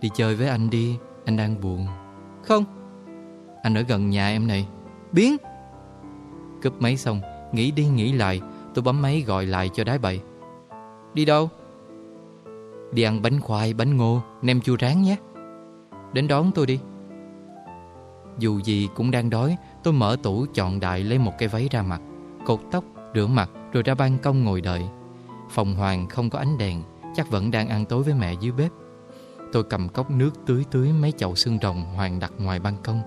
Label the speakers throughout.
Speaker 1: Đi chơi với anh đi Anh đang buồn.
Speaker 2: Không.
Speaker 1: Anh ở gần nhà em này.
Speaker 2: Biến.
Speaker 1: Cúp máy xong Nghĩ đi nghĩ lại Tôi bấm máy gọi lại cho đái bậy
Speaker 2: Đi đâu?
Speaker 1: Đi ăn bánh khoai, bánh ngô, nem chua rán nhé.
Speaker 2: Đến đón tôi đi.
Speaker 1: Dù gì cũng đang đói Tôi mở tủ chọn đại lấy một cái váy ra mặt Cột tóc, rửa mặt Rồi ra ban công ngồi đợi. Phòng Hoàng không có ánh đèn Chắc vẫn đang ăn tối với mẹ dưới bếp. Tôi cầm cốc nước tưới tưới mấy chậu xương rồng Hoàng đặt ngoài ban công.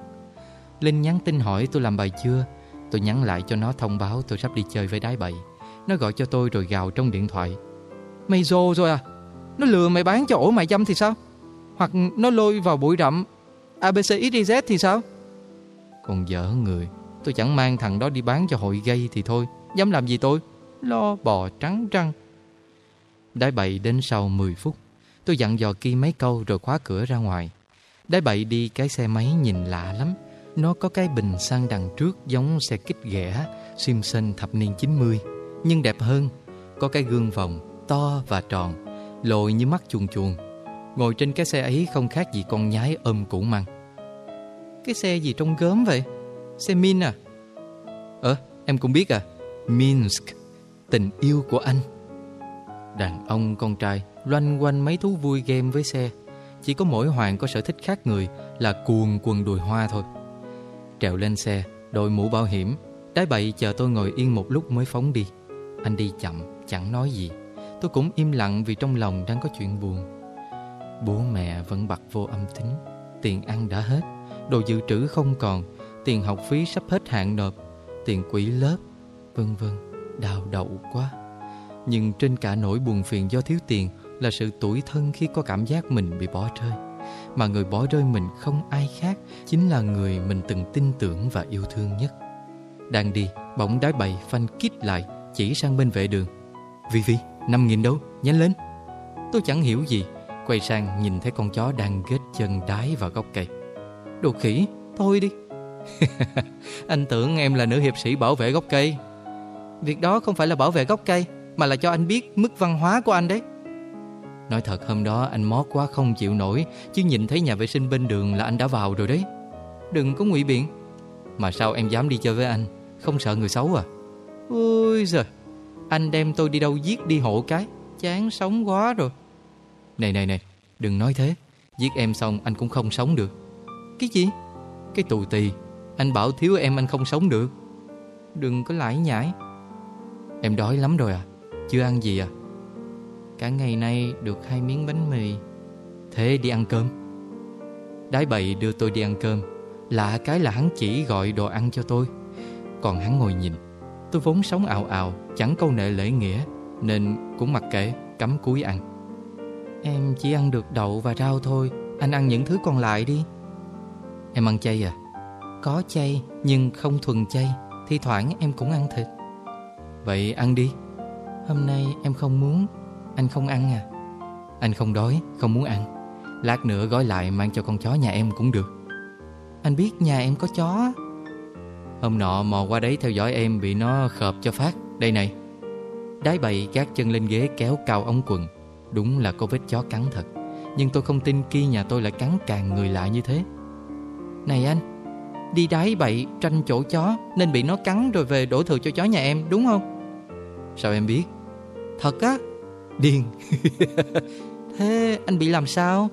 Speaker 1: Linh nhắn tin hỏi tôi làm bài chưa. Tôi nhắn lại cho nó thông báo tôi sắp đi chơi với đái bậy Nó gọi cho tôi rồi gào trong điện thoại.
Speaker 2: Mày rồ rồi à? Nó lừa mày bán cho ổ mại dâm thì sao? Hoặc nó lôi vào bụi rậm ABCXYZ thì sao?
Speaker 1: Còn dở người. Tôi chẳng mang thằng đó đi bán cho hội gây thì thôi. Dám làm gì tôi? Lo bò trắng răng. Đái bậy đến sau 10 phút. Tôi dặn dò kia mấy câu rồi khóa cửa ra ngoài. Đái bậy đi cái xe máy nhìn lạ lắm. Nó có cái bình xăng đằng trước giống xe kích ghẻ Simpson thập niên 90 Nhưng đẹp hơn. Có cái gương vòng to và tròn, Lồi như mắt chuồn chuồn. Ngồi trên cái xe ấy không khác gì con nhái ôm củ măng.
Speaker 2: Cái xe gì trong gớm vậy? Xe Min à?
Speaker 1: Ờ em cũng biết à. Minsk, Tình yêu của anh. Đàn ông con trai. Loanh quanh mấy thú vui game với xe. Chỉ có mỗi Hoàng có sở thích khác người Là cuồng quần đùi hoa thôi. Trèo lên xe, Đội mũ bảo hiểm Đái bậy chờ tôi ngồi yên một lúc mới phóng đi. Anh đi chậm, chẳng nói gì. Tôi cũng im lặng vì trong lòng đang có chuyện buồn. Bố mẹ vẫn bật vô âm tính. Tiền ăn đã hết, Đồ dự trữ không còn, Tiền học phí sắp hết hạn nộp, Tiền quỹ lớp, Vân vân, Đau đầu quá. Nhưng trên cả nỗi buồn phiền do thiếu tiền là sự tủi thân khi có cảm giác mình bị bỏ rơi. Mà người bỏ rơi mình không ai khác Chính là người mình từng tin tưởng và yêu thương nhất. Đang đi Bỗng đái bày phanh kít lại Chỉ sang bên vệ đường. Vi Vi, năm nghìn đâu, nhanh lên. Tôi chẳng hiểu gì Quay sang nhìn thấy con chó đang ghét chân đái vào gốc cây. Đồ khỉ, thôi đi. Anh tưởng em là nữ hiệp sĩ bảo vệ gốc cây.
Speaker 2: Việc đó không phải là bảo vệ gốc cây Mà là cho anh biết mức văn hóa của anh đấy.
Speaker 1: Nói thật, hôm đó anh mót quá không chịu nổi, Chứ nhìn thấy nhà vệ sinh bên đường là anh đã vào rồi đấy.
Speaker 2: Đừng có ngụy biện.
Speaker 1: Mà sao em dám đi chơi với anh? Không sợ người xấu à?
Speaker 2: Ôi giời, Anh đem tôi đi đâu giết đi hộ cái? Chán sống quá rồi.
Speaker 1: Này này này, Đừng nói thế. Giết em xong, anh cũng không sống được.
Speaker 2: Cái gì?
Speaker 1: Cái tù tì. Anh bảo thiếu em anh không sống được.
Speaker 2: Đừng có lải nhải.
Speaker 1: Em đói lắm rồi à? Chưa ăn gì à?
Speaker 2: Cả ngày nay được hai miếng bánh mì.
Speaker 1: Thế đi ăn cơm. Đái bậy đưa tôi đi ăn cơm. Lạ cái là hắn chỉ gọi đồ ăn cho tôi. Còn hắn ngồi nhìn. Tôi vốn sống ào ào, Chẳng câu nệ lễ nghĩa, Nên cũng mặc kệ, cắm cúi ăn.
Speaker 2: Em chỉ ăn được đậu và rau thôi, Anh ăn những thứ còn lại đi.
Speaker 1: Em ăn chay à?
Speaker 2: Có chay, nhưng không thuần chay, Thi thoảng em cũng ăn thịt.
Speaker 1: Vậy ăn đi.
Speaker 2: Hôm nay em không muốn. Anh không ăn à?
Speaker 1: Anh không đói, không muốn ăn. Lát nữa gói lại mang cho con chó nhà em cũng được.
Speaker 2: Anh biết nhà em có chó.
Speaker 1: Hôm nọ mò qua đấy theo dõi em Bị nó khợp cho phát. Đây này. Đái bậy gác chân lên ghế kéo cao ống quần. Đúng là có vết chó cắn thật. Nhưng tôi không tin kia nhà tôi lại cắn càng người lạ như thế.
Speaker 2: Này anh Đi đái bậy tranh chỗ chó Nên bị nó cắn rồi về đổ thừa cho chó nhà em đúng không?
Speaker 1: Sao em biết?
Speaker 2: Thật á.
Speaker 1: Điên.
Speaker 2: Thế anh bị làm sao?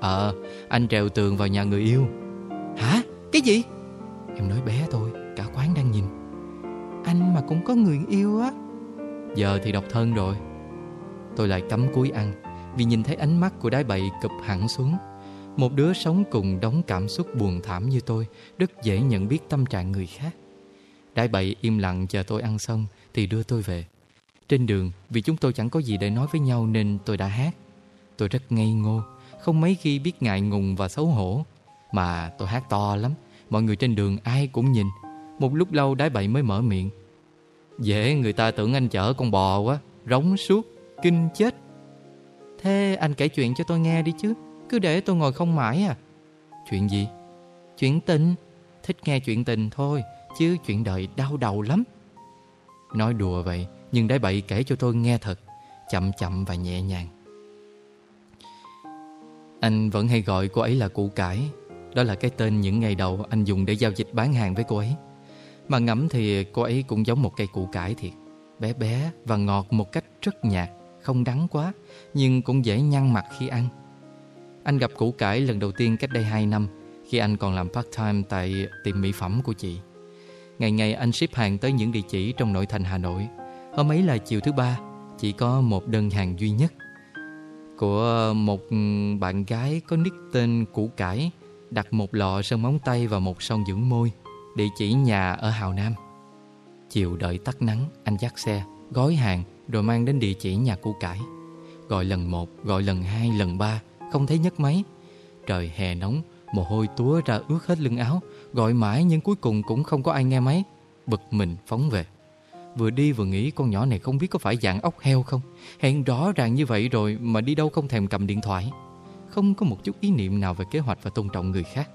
Speaker 1: Ờ Anh trèo tường vào nhà người yêu.
Speaker 2: Hả? Cái gì?
Speaker 1: Em nói bé thôi Cả quán đang nhìn.
Speaker 2: Anh mà cũng có người yêu á.
Speaker 1: Giờ thì độc thân rồi. Tôi lại cắm cúi ăn Vì nhìn thấy ánh mắt của đái bậy cụp hẳn xuống. Một đứa sống cùng đóng cảm xúc buồn thảm như tôi Rất dễ nhận biết tâm trạng người khác. Đái bậy im lặng chờ tôi ăn xong Thì đưa tôi về trên đường vì chúng tôi chẳng có gì để nói với nhau Nên tôi đã hát. Tôi rất ngây ngô, Không mấy khi biết ngại ngùng và xấu hổ. Mà tôi hát to lắm, Mọi người trên đường ai cũng nhìn. Một lúc lâu đái bậy mới mở miệng. Dễ, người ta tưởng anh chở con bò quá, Rống suốt, Kinh chết.
Speaker 2: Thế anh kể chuyện cho tôi nghe đi chứ, Cứ để tôi ngồi không mãi à.
Speaker 1: Chuyện gì?
Speaker 2: Chuyện tình.
Speaker 1: Thích nghe chuyện tình thôi, Chứ chuyện đời đau đầu lắm. Nói đùa vậy nhưng đái bậy kể cho tôi nghe thật, Chậm chậm và nhẹ nhàng. Anh vẫn hay gọi cô ấy là củ cải. Đó là cái tên những ngày đầu anh dùng để giao dịch bán hàng với cô ấy. Mà ngẫm thì cô ấy cũng giống một cây củ cải thiệt. Bé bé và ngọt một cách rất nhạt, Không đắng quá, Nhưng cũng dễ nhăn mặt khi ăn. Anh gặp củ cải lần đầu tiên cách đây 2 năm, Khi anh còn làm part-time tại tiệm mỹ phẩm của chị. Ngày ngày anh ship hàng tới những địa chỉ trong nội thành Hà Nội. Hôm ấy là chiều thứ ba, Chỉ có một đơn hàng duy nhất Của một bạn gái có nick tên Củ Cải, Đặt một lọ sơn móng tay và một son dưỡng môi Địa chỉ nhà ở Hào Nam. Chiều đợi tắt nắng, Anh dắt xe, Gói hàng Rồi mang đến địa chỉ nhà Củ Cải. Gọi lần một, Gọi lần hai, Lần ba, Không thấy nhấc máy. Trời hè nóng, Mồ hôi túa ra ướt hết lưng áo, Gọi mãi nhưng cuối cùng cũng không có ai nghe máy, Bực mình phóng về. Vừa đi vừa nghĩ con nhỏ này không biết có phải dạng ốc heo không. Hẹn rõ ràng như vậy rồi Mà đi đâu không thèm cầm điện thoại. Không có một chút ý niệm nào về kế hoạch và tôn trọng người khác.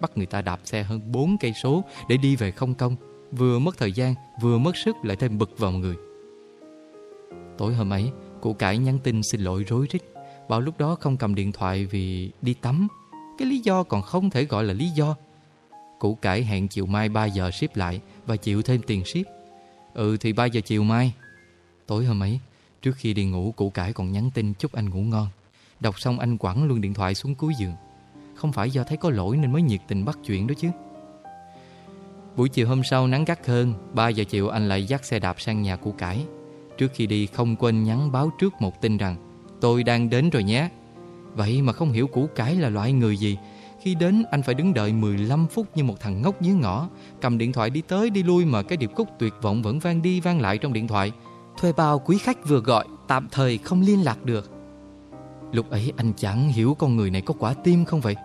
Speaker 1: Bắt người ta đạp xe hơn 4 cây số Để đi về không công. Vừa mất thời gian, Vừa mất sức lại thêm bực vào người. Tối hôm ấy Cụ cải nhắn tin xin lỗi rối rít. Bảo lúc đó không cầm điện thoại vì đi tắm. Cái lý do còn không thể gọi là lý do. Cụ cải hẹn chiều mai 3 giờ ship lại Và chịu thêm tiền ship. Ừ thì 3 giờ chiều mai. Tối hôm ấy, Trước khi đi ngủ cụ cải còn nhắn tin chúc anh ngủ ngon. Đọc xong, anh quẳng luôn điện thoại xuống cuối giường. Không phải do thấy có lỗi nên mới nhiệt tình bắt chuyện đó chứ. Buổi chiều hôm sau nắng gắt hơn 3 giờ chiều anh lại dắt xe đạp sang nhà cụ cải. Trước khi đi, không quên nhắn báo trước một tin rằng, Tôi đang đến rồi nhé. Vậy mà không hiểu củ cải là loại người gì khi đến, anh phải đứng đợi 15 phút như một thằng ngốc dưới ngõ. Cầm điện thoại đi tới đi lui mà cái điệp khúc tuyệt vọng vẫn vang đi vang lại trong điện thoại. Thuê bao quý khách vừa gọi, tạm thời không liên lạc được. Lúc ấy anh chẳng hiểu con người này có quả tim không vậy?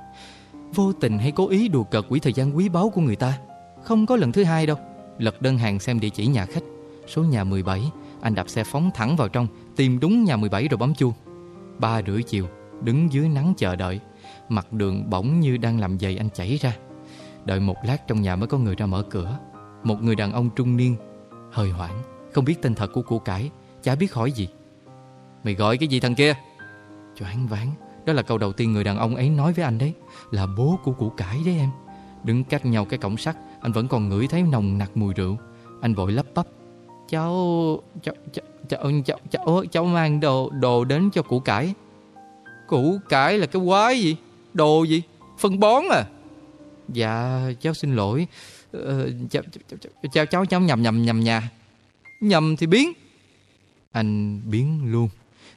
Speaker 1: Vô tình hay cố ý đùa cợt quỹ thời gian quý báu của người ta? Không có lần thứ hai đâu. Lật đơn hàng xem địa chỉ nhà khách. Số nhà 17 Anh đạp xe phóng thẳng vào trong, Tìm đúng nhà 17 rồi bấm chuông. Ba rưỡi chiều, Đứng dưới nắng chờ đợi. Mặt đường bỗng như đang làm giày anh chảy ra. Đợi một lát trong nhà mới có người ra mở cửa. Một người đàn ông trung niên Hơi hoảng Không biết tên thật của cụ cải Chả biết hỏi gì. Mày gọi cái gì thằng kia? Choáng váng Đó là câu đầu tiên người đàn ông ấy nói với anh đấy. Là bố của củ cải đấy em. Đứng cách nhau cái cổng sắt Anh vẫn còn ngửi thấy nồng nặc mùi rượu. Anh vội lắp bắp. Cháu Cháu Cháu Cháu Cháu, cháu, cháu mang đồ đồ đến cho củ cải. Củ cải là cái quái gì? Đồ gì? Phân bón à? Dạ, cháu xin lỗi. Ờ, cháu, cháu, cháu, cháu nhầm nhầm nhầm nhà. Nhầm thì biến. Anh biến luôn.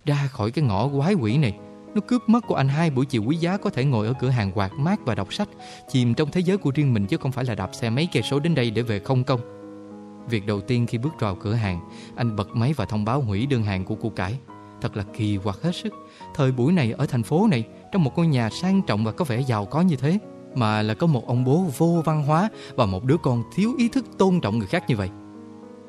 Speaker 1: Ra khỏi cái ngõ quái quỷ này. Nó cướp mất của anh hai buổi chiều quý giá có thể ngồi ở cửa hàng quạt mát và đọc sách, chìm trong thế giới của riêng mình chứ không phải là đạp xe mấy cây số đến đây để về không công. Việc đầu tiên khi bước vào cửa hàng, anh bật máy và thông báo hủy đơn hàng của cô cải. Thật là kỳ quặc hết sức. Thời buổi này ở thành phố này, trong một ngôi nhà sang trọng và có vẻ giàu có như thế, mà là có một ông bố vô văn hóa và một đứa con thiếu ý thức tôn trọng người khác như vậy.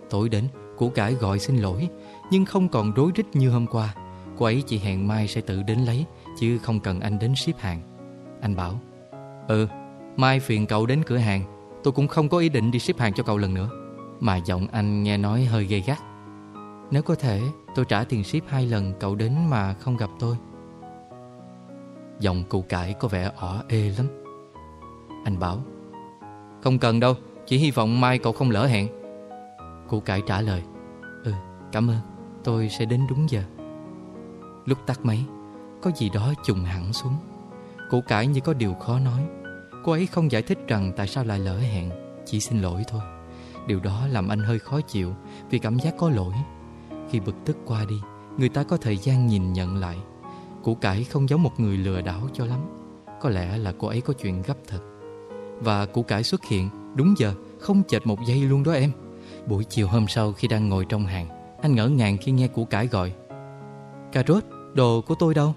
Speaker 1: Tối đến, củ cải gọi xin lỗi, nhưng không còn rối rít như hôm qua. Cô ấy chỉ hẹn mai sẽ tự đến lấy, chứ không cần anh đến ship hàng. Anh bảo, Ừ, mai phiền cậu đến cửa hàng, tôi cũng không có ý định đi ship hàng cho cậu lần nữa. Mà giọng anh nghe nói hơi gay gắt. Nếu có thể, tôi trả tiền ship hai lần cậu đến mà không gặp tôi. Giọng cụ cải có vẻ ỏ ê lắm. Anh bảo, Không cần đâu, Chỉ hy vọng mai cậu không lỡ hẹn. Cụ cải trả lời Ừ cảm ơn, Tôi sẽ đến đúng giờ. Lúc tắt máy, Có gì đó trùng hẳn xuống. Cụ cải như có điều khó nói. Cô ấy không giải thích rằng tại sao lại lỡ hẹn, Chỉ xin lỗi thôi. Điều đó làm anh hơi khó chịu Vì cảm giác có lỗi. Khi bực tức qua đi, Người ta có thời gian nhìn nhận lại. Củ cải không giống một người lừa đảo cho lắm. Có lẽ là cô ấy có chuyện gấp thật. Và củ cải xuất hiện Đúng giờ không chệch một giây luôn đó em. Buổi chiều hôm sau khi đang ngồi trong hàng Anh ngỡ ngàng khi nghe củ cải gọi. Cà rốt, đồ của tôi đâu?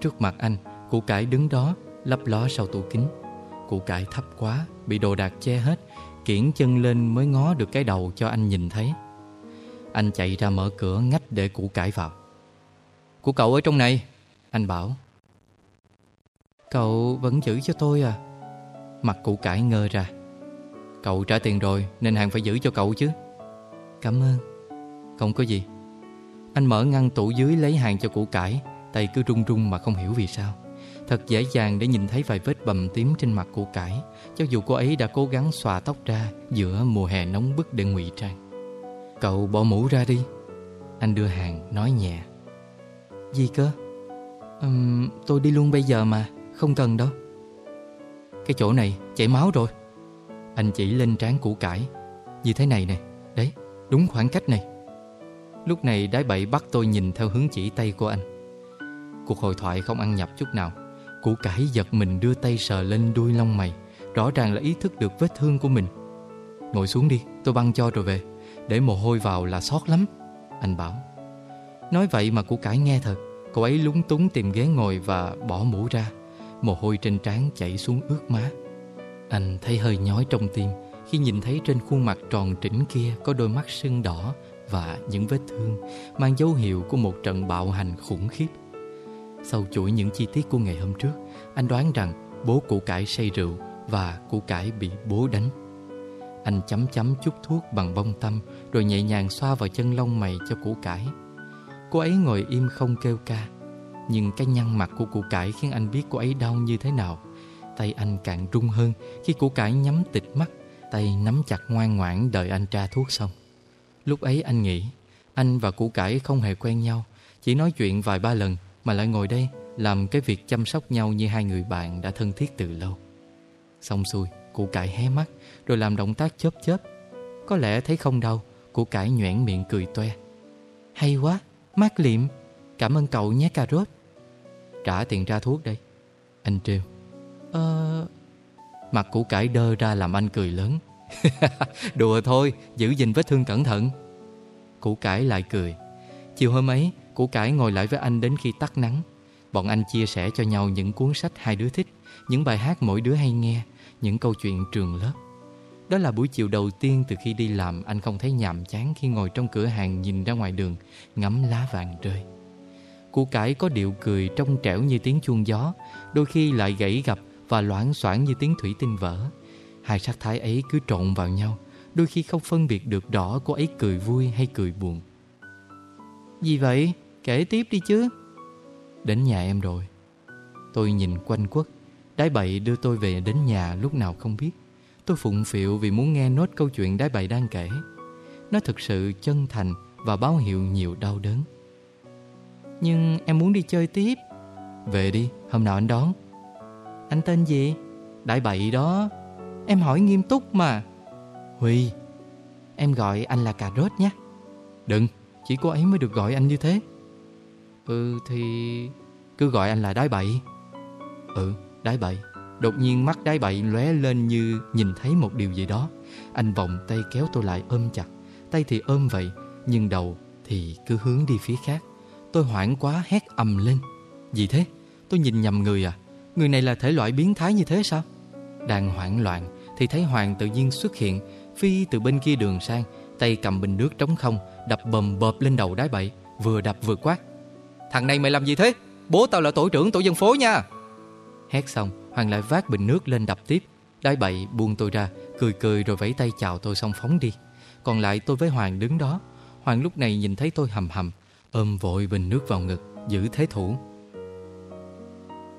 Speaker 1: Trước mặt anh, củ cải đứng đó Lấp ló sau tủ kính. Củ cải thấp quá, bị đồ đạc che hết Kiển chân lên mới ngó được cái đầu cho anh nhìn thấy. Anh chạy ra mở cửa ngách để củ cải vào của cậu ở trong này. Anh bảo, Cậu vẫn giữ cho tôi à? Mặt cụ cải ngơ ra. Cậu trả tiền rồi, Nên hàng phải giữ cho cậu chứ. Cảm ơn. Không có gì. Anh mở ngăn tủ dưới lấy hàng cho cụ cải, Tay cứ run run mà không hiểu vì sao. Thật dễ dàng để nhìn thấy vài vết bầm tím trên mặt cụ cải, Cho dù cô ấy đã cố gắng xòa tóc ra Giữa mùa hè nóng bức để ngụy trang. Cậu bỏ mũ ra đi. Anh đưa hàng, nói nhẹ.
Speaker 2: Gì cơ? Um, Tôi đi luôn bây giờ mà Không cần đâu.
Speaker 1: Cái chỗ này chảy máu rồi. Anh chỉ lên trán củ cải. Như thế này nè Đấy đúng khoảng cách này. Lúc này đái bậy bắt tôi nhìn theo hướng chỉ tay của anh. Cuộc hội thoại không ăn nhập chút nào. Củ cải giật mình đưa tay sờ lên đuôi lông mày Rõ ràng là ý thức được vết thương của mình. Ngồi xuống đi, tôi băng cho rồi về. Để mồ hôi vào là sót lắm. Anh bảo Nói vậy mà của cải nghe thật. Cô ấy lúng túng tìm ghế ngồi và bỏ mũ ra. Mồ hôi trên trán chảy xuống ướt má. Anh thấy hơi nhói trong tim Khi nhìn thấy trên khuôn mặt tròn trĩnh kia Có đôi mắt sưng đỏ Và những vết thương, Mang dấu hiệu của một trận bạo hành khủng khiếp. Sau chuỗi những chi tiết của ngày hôm trước, Anh đoán rằng bố cụ cải say rượu Và cụ cải bị bố đánh. Anh chấm chấm chút thuốc bằng bông tâm Rồi nhẹ nhàng xoa vào chân lông mày cho củ cải. Cô ấy ngồi im không kêu ca. Nhưng cái nhăn mặt của cụ cải khiến anh biết cô ấy đau như thế nào. Tay anh càng run hơn khi cụ cải nhắm tịch mắt, Tay nắm chặt ngoan ngoãn đợi anh tra thuốc xong. Lúc ấy anh nghĩ, Anh và cụ cải không hề quen nhau, Chỉ nói chuyện vài ba lần Mà lại ngồi đây Làm cái việc chăm sóc nhau như hai người bạn đã thân thiết từ lâu. Xong xuôi cụ cải hé mắt Rồi làm động tác chớp chớp. Có lẽ thấy không đau cụ cải nhoẻn miệng cười toe.
Speaker 2: Hay quá Mát liệm. Cảm ơn cậu nhé cà rốt
Speaker 1: Trả tiền ra thuốc đây, Anh trêu
Speaker 2: Ờ...
Speaker 1: Mặt củ cải đơ ra làm anh cười lớn. Đùa thôi, Giữ gìn vết thương cẩn thận. Củ cải lại cười. Chiều hôm ấy, Củ cải ngồi lại với anh đến khi tắt nắng. Bọn anh chia sẻ cho nhau những cuốn sách hai đứa thích, Những bài hát mỗi đứa hay nghe, Những câu chuyện trường lớp. Đó là buổi chiều đầu tiên từ khi đi làm, Anh không thấy nhàm chán khi ngồi trong cửa hàng Nhìn ra ngoài đường, Ngắm lá vàng rơi. Củ cải có điệu cười trong trẻo như tiếng chuông gió, Đôi khi lại gãy gặp Và loãng xoảng như tiếng thủy tinh vỡ. Hai sắc thái ấy cứ trộn vào nhau, Đôi khi không phân biệt được đỏ cô ấy cười vui hay cười buồn.
Speaker 2: Gì vậy? Kể tiếp đi chứ.
Speaker 1: Đến nhà em rồi. Tôi nhìn quanh quất, Đái bậy đưa tôi về đến nhà, lúc nào không biết. Tôi phụng phịu vì muốn nghe nốt câu chuyện đái bậy đang kể. Nó thực sự chân thành và báo hiệu nhiều đau đớn.
Speaker 2: Nhưng em muốn đi chơi tiếp.
Speaker 1: Về đi, hôm nào anh đón.
Speaker 2: Anh tên gì?
Speaker 1: Đái bậy đó.
Speaker 2: Em hỏi nghiêm túc mà.
Speaker 1: Huy
Speaker 2: Em gọi anh là cà rốt nhé.
Speaker 1: Đừng, chỉ cô ấy mới được gọi anh như thế.
Speaker 2: Ừ thì...
Speaker 1: Cứ gọi anh là đái bậy Ừ, đái bậy Đột nhiên mắt đái bậy lóe lên như nhìn thấy một điều gì đó Anh vòng tay kéo tôi lại ôm chặt Tay thì ôm vậy, Nhưng đầu thì cứ hướng đi phía khác Tôi hoảng quá, hét ầm lên Gì thế? Tôi nhìn nhầm người à? Người này là thể loại biến thái như thế sao? Đang hoảng loạn Thì thấy Hoàng tự nhiên xuất hiện, Phi từ bên kia đường sang, Tay cầm bình nước trống không, Đập bầm bợp lên đầu đái bậy, Vừa đập vừa quát
Speaker 2: Thằng này mày làm gì thế? Bố tao là tổ trưởng tổ dân phố nha
Speaker 1: Hét xong Hoàng lại vác bình nước lên đập tiếp. Đái bậy buông tôi ra Cười cười rồi vẫy tay chào tôi xong phóng đi. Còn lại tôi với Hoàng đứng đó. Hoàng lúc này nhìn thấy tôi hầm hầm Ôm vội bình nước vào ngực Giữ thế thủ.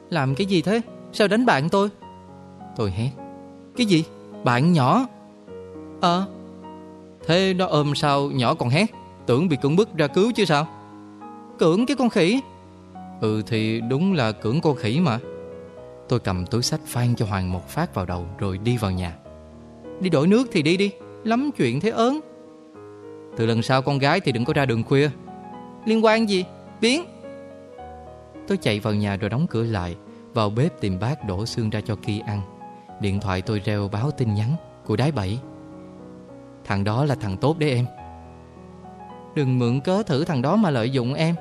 Speaker 2: Làm cái gì thế? Sao đánh bạn tôi?
Speaker 1: Tôi hét.
Speaker 2: Cái gì? Bạn nhỏ?
Speaker 1: Ờ. Thế nó ôm sao nhỏ còn hét? Tưởng bị cưỡng bức ra cứu chứ sao?
Speaker 2: Cưỡng cái con khỉ.
Speaker 1: Ừ thì đúng là cưỡng con khỉ mà Tôi cầm túi sách phan cho Hoàng một phát vào đầu Rồi đi vào nhà.
Speaker 2: Đi đổi nước thì đi đi, Lắm chuyện thế ớn.
Speaker 1: Từ lần sau con gái thì đừng có ra đường khuya.
Speaker 2: Liên quan gì? Biến.
Speaker 1: Tôi chạy vào nhà rồi đóng cửa lại, Vào bếp tìm bát đổ xương ra cho Ki ăn. Điện thoại tôi reo báo tin nhắn Của đái bảy. Thằng đó là thằng tốt đấy em.
Speaker 2: Đừng mượn cớ thử thằng đó mà lợi dụng em.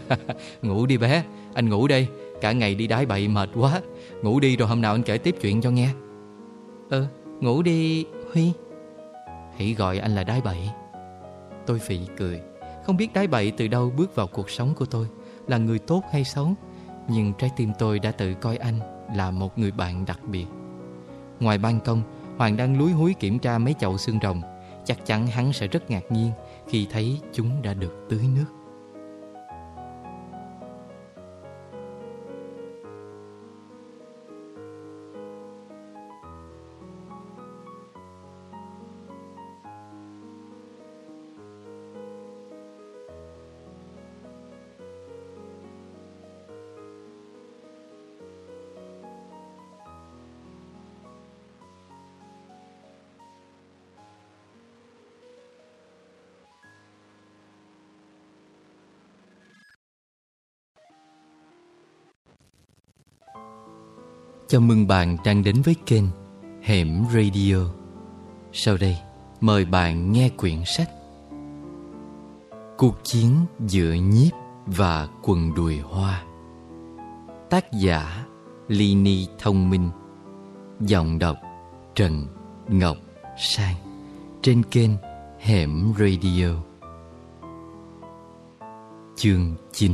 Speaker 1: Ngủ đi bé, Anh ngủ đây. Cả ngày đi đái bậy mệt quá. Ngủ đi rồi hôm nào anh kể tiếp chuyện cho nghe.
Speaker 2: Ừ ngủ đi Huy.
Speaker 1: Hãy gọi anh là đái bậy Tôi phì cười. Không biết đái bậy từ đâu bước vào cuộc sống của tôi. Là người tốt hay xấu? Nhưng trái tim tôi đã tự coi anh Là một người bạn đặc biệt. Ngoài ban công Hoàng đang lúi húi kiểm tra mấy chậu xương rồng. Chắc chắn hắn sẽ rất ngạc nhiên Khi thấy chúng đã được tưới nước Chào mừng bạn đang đến với kênh Hẻm Radio. Sau đây, mời bạn nghe quyển sách Cuộc chiến giữa nhiếp và quần đùi hoa. Tác giả Lini Thông Minh. Giọng đọc Trần Ngọc Sang. Trên kênh Hẻm Radio. Chương 9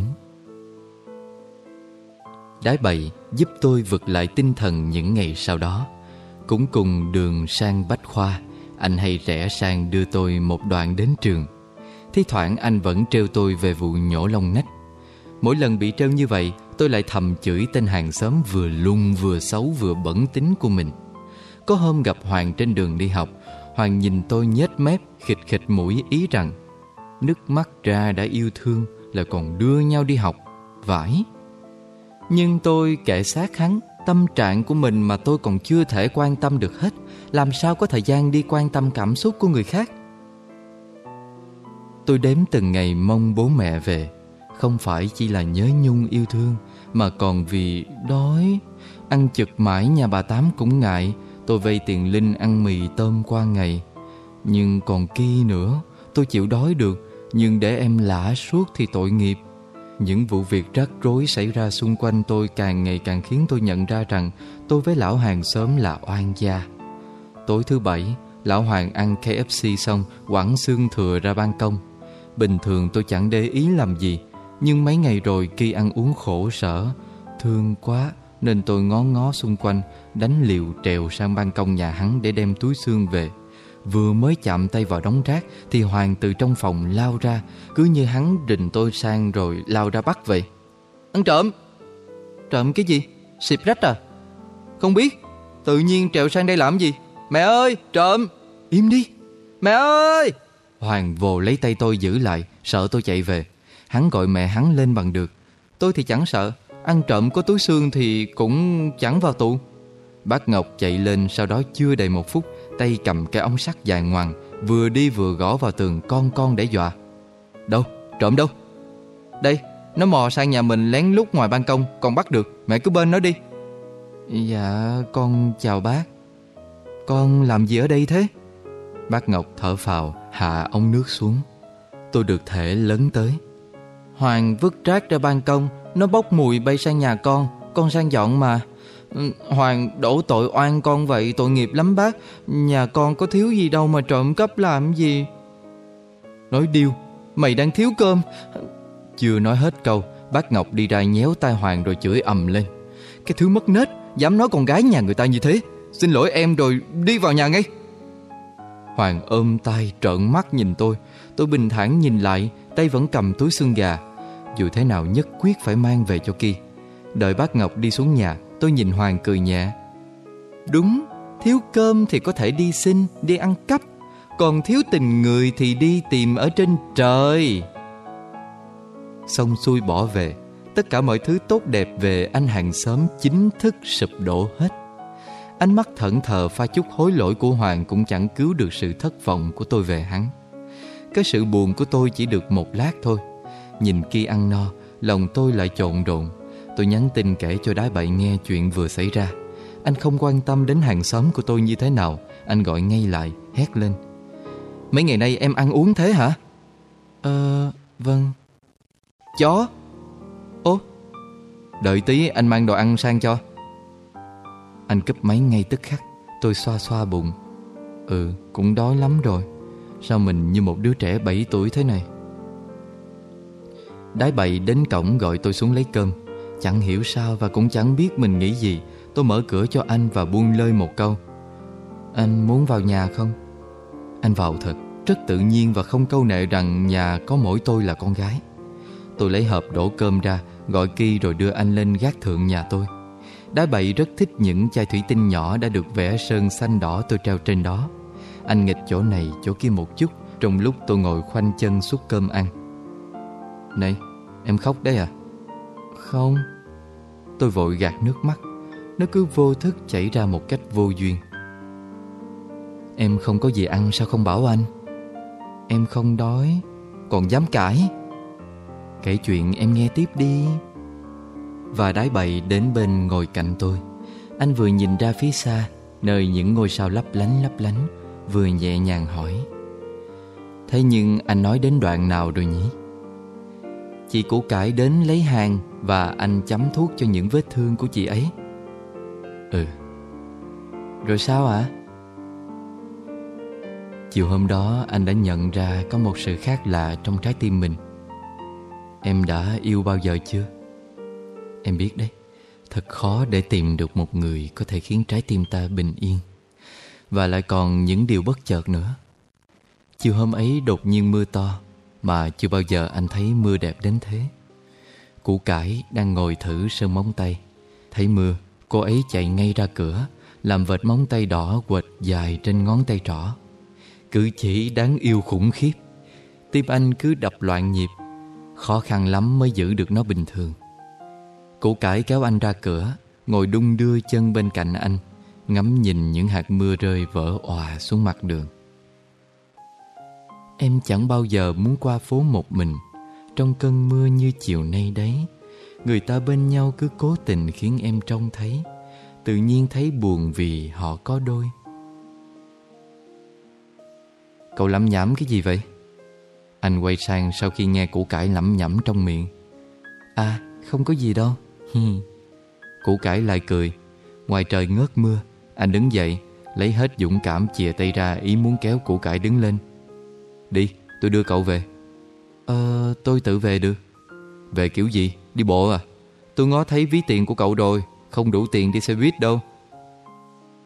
Speaker 1: Đái bậy giúp tôi vực lại tinh thần những ngày sau đó. Cũng cùng đường sang Bách Khoa, Anh hay rẽ sang đưa tôi một đoạn đến trường. Thi thoảng anh vẫn trêu tôi về vụ nhổ lông nách. Mỗi lần bị trêu như vậy, Tôi lại thầm chửi tên hàng xóm vừa lung vừa xấu vừa bẩn tính của mình. Có hôm gặp Hoàng trên đường đi học, Hoàng nhìn tôi nhếch mép khịch khịch mũi ý rằng, Nước mắt ra đã yêu thương, là còn đưa nhau đi học, Vãi. Nhưng tôi kệ sát hắn, Tâm trạng của mình mà tôi còn chưa thể quan tâm được hết. Làm sao có thời gian đi quan tâm cảm xúc của người khác? Tôi đếm từng ngày mong bố mẹ về. Không phải chỉ là nhớ nhung yêu thương, Mà còn vì đói, Ăn chực mãi nhà bà Tám cũng ngại. Tôi vay tiền Linh ăn mì tôm qua ngày. Nhưng còn kia nữa, Tôi chịu đói được. Nhưng để em lã suốt thì tội nghiệp. Những vụ việc rắc rối xảy ra xung quanh tôi Càng ngày càng khiến tôi nhận ra rằng Tôi với lão hàng xóm là oan gia. Tối thứ bảy, Lão Hoàng ăn KFC xong, Quẳng xương thừa ra ban công. Bình thường tôi chẳng để ý làm gì, Nhưng mấy ngày rồi khi ăn uống khổ sở, Thương quá Nên tôi ngó ngó xung quanh, Đánh liều trèo sang ban công nhà hắn Để đem túi xương về. Vừa mới chạm tay vào đống rác Thì Hoàng từ trong phòng lao ra, Cứ như hắn rình tôi sang rồi lao ra bắt vậy Ăn trộm. Trộm cái gì? Xịp rách à? Không biết. Tự nhiên trèo sang đây làm gì? Mẹ ơi, trộm. Im đi. Mẹ ơi. Hoàng vồ lấy tay tôi giữ lại, Sợ tôi chạy về. Hắn gọi mẹ hắn lên bằng được. Tôi thì chẳng sợ, Ăn trộm có túi xương thì cũng chẳng vào tù. Bác Ngọc chạy lên, Sau đó chưa đầy một phút Tay cầm cái ống sắt dài ngoằng Vừa đi vừa gõ vào tường con con để dọa Đâu? Trộm đâu? Đây, nó mò sang nhà mình lén lút ngoài ban công Còn bắt được, mẹ cứ bên nó đi Dạ, con chào bác Con làm gì ở đây thế? Bác Ngọc thở phào hạ ống nước xuống Tôi được thể lớn tới Hoàng vứt rác ra ban công Nó bốc mùi bay sang nhà con Con sang dọn mà Hoàng, đổ tội oan con vậy, Tội nghiệp lắm bác. Nhà con có thiếu gì đâu mà trộm cắp làm gì. Nói điêu Mày đang thiếu cơm. Chưa nói hết câu, Bác Ngọc đi ra nhéo tai Hoàng rồi chửi ầm lên. Cái thứ mất nết, Dám nói con gái nhà người ta như thế. Xin lỗi em rồi đi vào nhà ngay. Hoàng ôm tay trợn mắt nhìn tôi. Tôi bình thản nhìn lại, Tay vẫn cầm túi xương gà. Dù thế nào nhất quyết phải mang về cho Ki. Đợi bác Ngọc đi xuống nhà Tôi nhìn Hoàng cười nhẹ Đúng Thiếu cơm thì có thể đi xin Đi ăn cắp Còn thiếu tình người thì đi tìm ở trên trời Xong xuôi bỏ về Tất cả mọi thứ tốt đẹp về anh hàng xóm chính thức sụp đổ hết Ánh mắt thẫn thờ pha chút hối lỗi của Hoàng cũng chẳng cứu được sự thất vọng của tôi về hắn. Cái sự buồn của tôi chỉ được một lát thôi. Nhìn kia ăn no, lòng tôi lại trộn rộn. Tôi nhắn tin kể cho đái bậy nghe chuyện vừa xảy ra. Anh không quan tâm đến hàng xóm của tôi như thế nào. Anh gọi ngay lại, hét lên. Mấy ngày nay em ăn uống thế hả? Ờ, vâng. Chó? ô đợi tí anh mang đồ ăn sang cho. Anh cúp máy ngay tức khắc Tôi xoa xoa bụng Ừ cũng đói lắm rồi Sao mình như một đứa trẻ 7 tuổi thế này Đái bậy đến cổng gọi tôi xuống lấy cơm Chẳng hiểu sao và cũng chẳng biết mình nghĩ gì Tôi mở cửa cho anh và buông lơi một câu Anh muốn vào nhà không? Anh vào thật Rất tự nhiên và không câu nệ rằng nhà có mỗi tôi là con gái Tôi lấy hộp đổ cơm ra Gọi Ki rồi đưa anh lên gác thượng nhà tôi Đá bậy rất thích những chai thủy tinh nhỏ đã được vẽ sơn xanh đỏ tôi treo trên đó. Anh nghịch chỗ này chỗ kia một chút trong lúc tôi ngồi khoanh chân xúc cơm ăn. Này, em khóc đấy à? Không. Tôi vội gạt nước mắt. Nó cứ vô thức chảy ra một cách vô duyên. Em không có gì ăn sao không bảo anh? Em không đói, còn dám cãi. Kể chuyện em nghe tiếp đi. Và đái bậy đến bên ngồi cạnh tôi Anh vừa nhìn ra phía xa Nơi những ngôi sao lấp lánh lấp lánh Vừa nhẹ nhàng hỏi Thế nhưng anh nói đến đoạn nào rồi nhỉ? Chị củ cải đến lấy hàng Và anh chấm thuốc cho những vết thương của chị ấy Ừ Rồi sao ạ? À? Chiều hôm đó, anh đã nhận ra có một sự khác lạ trong trái tim mình Em đã yêu bao giờ chưa? Em biết đấy, Thật khó để tìm được một người có thể khiến trái tim ta bình yên Và lại còn những điều bất chợt nữa Chiều hôm ấy đột nhiên mưa to mà chưa bao giờ anh thấy mưa đẹp đến thế. Củ cải đang ngồi thử sơn móng tay. Thấy mưa, cô ấy chạy ngay ra cửa Làm vệt móng tay đỏ quệt dài trên ngón tay trỏ. Cử chỉ đáng yêu khủng khiếp. Tim anh cứ đập loạn nhịp. Khó khăn lắm mới giữ được nó bình thường. Củ cải kéo anh ra cửa Ngồi đung đưa chân bên cạnh anh Ngắm nhìn những hạt mưa rơi vỡ òa xuống mặt đường. Em chẳng bao giờ muốn qua phố một mình. Trong cơn mưa như chiều nay đấy, Người ta bên nhau cứ cố tình khiến em trông thấy. Tự nhiên thấy buồn vì họ có đôi. Cậu lẩm nhẩm cái gì vậy? Anh quay sang sau khi nghe củ cải lẩm nhẩm trong miệng. À không có gì đâu. Củ cải lại cười. Ngoài trời ngớt mưa, Anh đứng dậy, Lấy hết dũng cảm chìa tay ra Ý muốn kéo củ cải đứng lên. Đi, tôi đưa cậu về. Ờ tôi tự về được. Về kiểu gì? Đi bộ à? Tôi ngó thấy ví tiền của cậu rồi, Không đủ tiền đi xe buýt đâu.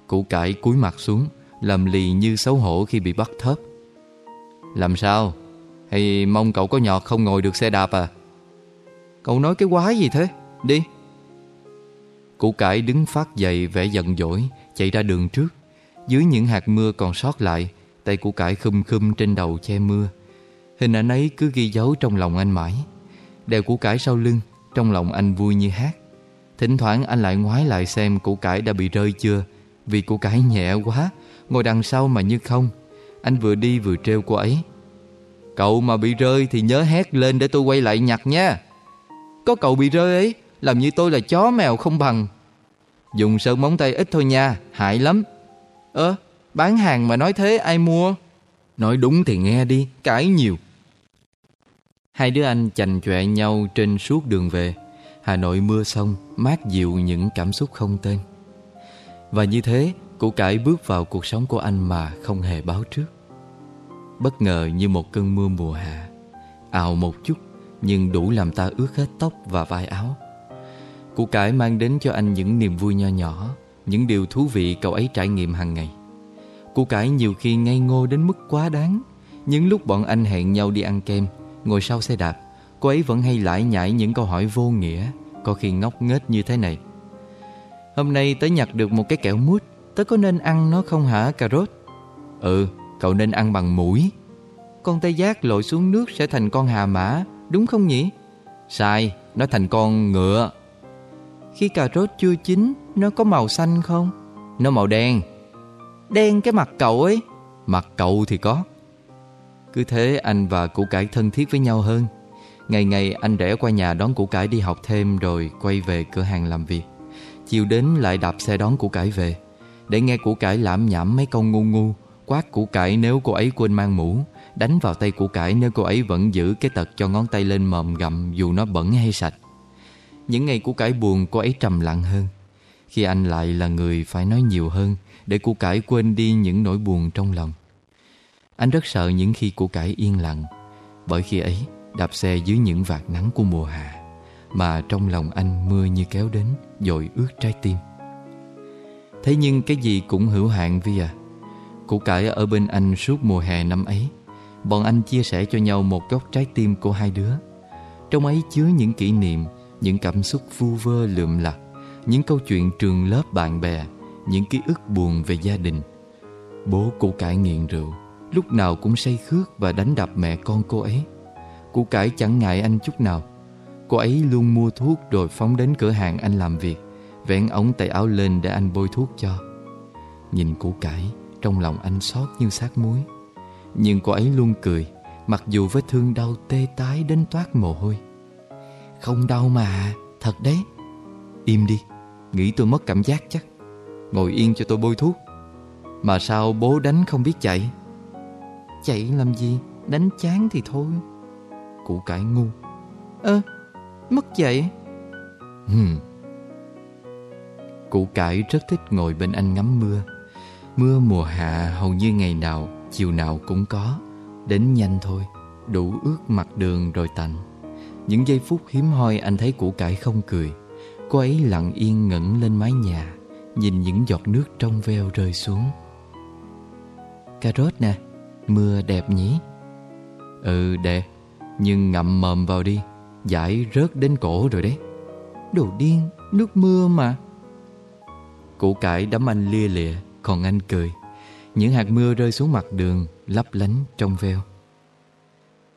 Speaker 1: Cụ cải cúi mặt xuống, Làm lì như xấu hổ khi bị bắt thớp. Làm sao? Hay mong cậu có nhọt không ngồi được xe đạp à? Cậu nói cái quái gì thế? Đi. Cụ cải đứng phát dậy vẻ giận dỗi, Chạy ra đường trước. Dưới những hạt mưa còn sót lại Tay của cải khum khum trên đầu che mưa. Hình ảnh ấy cứ ghi dấu trong lòng anh mãi. Đeo của cải sau lưng, Trong lòng anh vui như hát. Thỉnh thoảng anh lại ngoái lại xem củ cải đã bị rơi chưa, Vì củ cải nhẹ quá, Ngồi đằng sau mà như không. Anh vừa đi vừa treo cô ấy. Cậu mà bị rơi thì nhớ hét lên để tôi quay lại nhặt nha. Có cậu bị rơi ấy, Làm như tôi là chó mèo không bằng. Dùng sơn móng tay ít thôi nha, Hại lắm. Ơ bán hàng mà nói thế ai mua? Nói đúng thì nghe đi Cãi nhiều. Hai đứa anh chành chọe nhau trên suốt đường về. Hà Nội mưa xong Mát dịu những cảm xúc không tên. Và như thế Củ cải bước vào cuộc sống của anh mà không hề báo trước. Bất ngờ như một cơn mưa mùa hạ Ào một chút Nhưng đủ làm ta ướt hết tóc và vai áo. Củ cải mang đến cho anh những niềm vui nho nhỏ Những điều thú vị cậu ấy trải nghiệm hàng ngày Củ cải nhiều khi ngây ngô đến mức quá đáng. Những lúc bọn anh hẹn nhau đi ăn kem, Ngồi sau xe đạp, Cô ấy vẫn hay lải nhải những câu hỏi vô nghĩa, Có khi ngốc nghếch như thế này. Hôm nay tớ nhặt được một cái kẹo mút, Tớ có nên ăn nó không hả, cà rốt? Ừ cậu nên ăn bằng mũi. Con tê giác lội xuống nước sẽ thành con hà mã, Đúng không nhỉ? Sai, Nó thành con ngựa. Khi cà rốt chưa chín, Nó có màu xanh không? Nó màu đen. Đen cái mặt cậu ấy. Mặt cậu thì có. Cứ thế anh và củ cải thân thiết với nhau hơn. Ngày ngày anh rẽ qua nhà đón củ cải đi học thêm Rồi quay về cửa hàng làm việc. Chiều đến lại đạp xe đón củ cải về. Để nghe củ cải lãm nhảm mấy câu ngu ngu, Quát củ cải nếu cô ấy quên mang mũ, Đánh vào tay củ cải nếu cô ấy vẫn giữ cái tật cho ngón tay lên mồm gặm Dù nó bẩn hay sạch. Những ngày củ cải buồn, cô ấy trầm lặng hơn. Khi anh lại là người phải nói nhiều hơn Để củ cải quên đi những nỗi buồn trong lòng. Anh rất sợ những khi củ cải yên lặng, Bởi khi ấy đạp xe dưới những vạt nắng của mùa hạ Mà trong lòng anh mưa như kéo đến, Dội ướt trái tim. Thế nhưng cái gì cũng hữu hạn Vi à. Củ cải ở bên anh suốt mùa hè năm ấy, Bọn anh chia sẻ cho nhau một góc trái tim của hai đứa. Trong ấy chứa những kỷ niệm, Những cảm xúc vu vơ lượm lặt. Những câu chuyện trường lớp bạn bè, Những ký ức buồn về gia đình. Bố cụ cải nghiện rượu, Lúc nào cũng say khước và đánh đập mẹ con cô ấy. Cụ cải chẳng ngại anh chút nào. Cô ấy luôn mua thuốc rồi phóng đến cửa hàng anh làm việc, Vén ống tay áo lên để anh bôi thuốc cho. Nhìn cụ cải, Trong lòng anh xót như xác muối. Nhưng cô ấy luôn cười, Mặc dù vết thương đau tê tái đến toát mồ hôi. Không đau mà, Thật đấy. Im đi. Nghĩ tôi mất cảm giác chắc. Ngồi yên cho tôi bôi thuốc. Mà sao bố đánh không biết chạy?
Speaker 2: Chạy làm gì? Đánh chán thì thôi.
Speaker 1: Củ cải ngu.
Speaker 2: Ơ, Mất dậy
Speaker 1: hmm. Củ cải rất thích ngồi bên anh ngắm mưa. Mưa mùa hạ hầu như ngày nào, Chiều nào cũng có. Đến nhanh thôi, Đủ ướt mặt đường rồi tạnh Những giây phút hiếm hoi anh thấy củ cải không cười. Cô ấy lặng yên ngẩng lên mái nhà, Nhìn những giọt nước trong veo rơi xuống. Cà rốt nè, Mưa đẹp nhỉ? Ừ đẹp, Nhưng ngậm mồm vào đi, Giải rớt đến cổ rồi đấy.
Speaker 2: Đồ điên, Nước mưa mà.
Speaker 1: Củ cải đấm anh lia lịa, Còn anh cười. Những hạt mưa rơi xuống mặt đường, Lấp lánh trong veo.